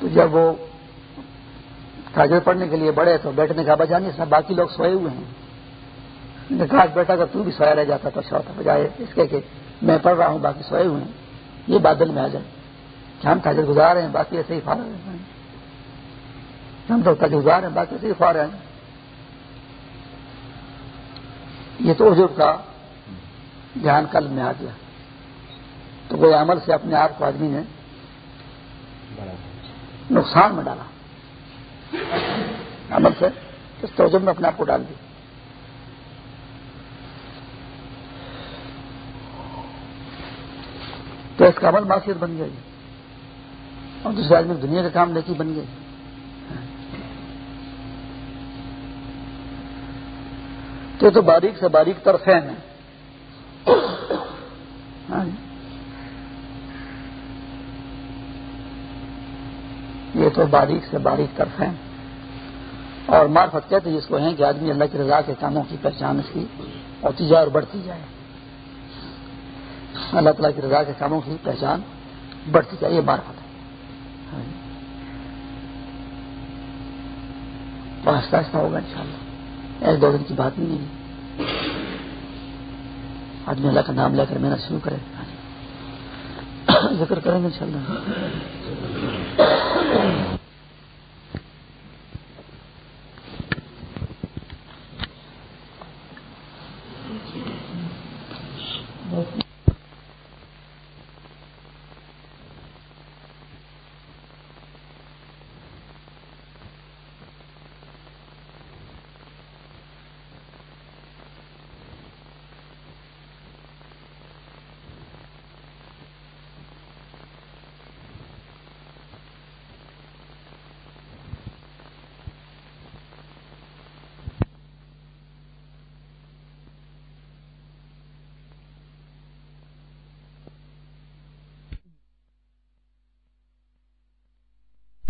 تو جب وہ تاجر پڑھنے کے لیے بڑے تو بیٹھنے کا بجانی سب باقی لوگ سوئے ہوئے ہیں۔ کاش بیٹا کر تو بھی سویا رہ جاتا تو اچھا ہوتا، بجائے اس کے کہ میں پڑھ رہا ہوں، باقی سوئے ہوئے ہیں۔ یہ بادل میں آ جائے۔ کہ ہم تاجر گزار ہیں، باقی ایسے ہی فارغ ہیں۔ ہم تو تاجر گزار ہیں، باقی ایسے ہی فارغ ہیں۔ یہ تو عجب کا دھیان قلب میں آ گیا۔ تو وہ عمل سے اپنے آپ کو آدمی نے نقصان میں ڈالا۔ عمل سے اس توجہ میں اپنے آپ کو ڈال دیا تو اس کا عمل معاشیت بن گیا اور دوسرے آدمی دنیا کا کام لیکی بن گئے۔ تو تو باریک سے باریک طرفین ہے۔ یہ تو باریک سے باریک طرف ہاں جی۔ ہیں اور مارفت کہتے جس کو ہیں کہ آدمی اللہ کی رضا کے کاموں کی پہچان اس کی ہوتی جائے اور بڑھتی جائے۔ اللہ تعالیٰ کی رضا کے کاموں کی پہچان بڑھتی جائے، یہ معرفت ہے۔ ہاں جی۔ آہستہ آہستہ ہوگا ان شاء اللہ ایک دو دن کی بات نہیں ہے۔ آدمی اللہ کا نام لے کر محنت شروع کرے۔ ہاں جی۔ [coughs] ذکر کریں گے ان شاء اللہ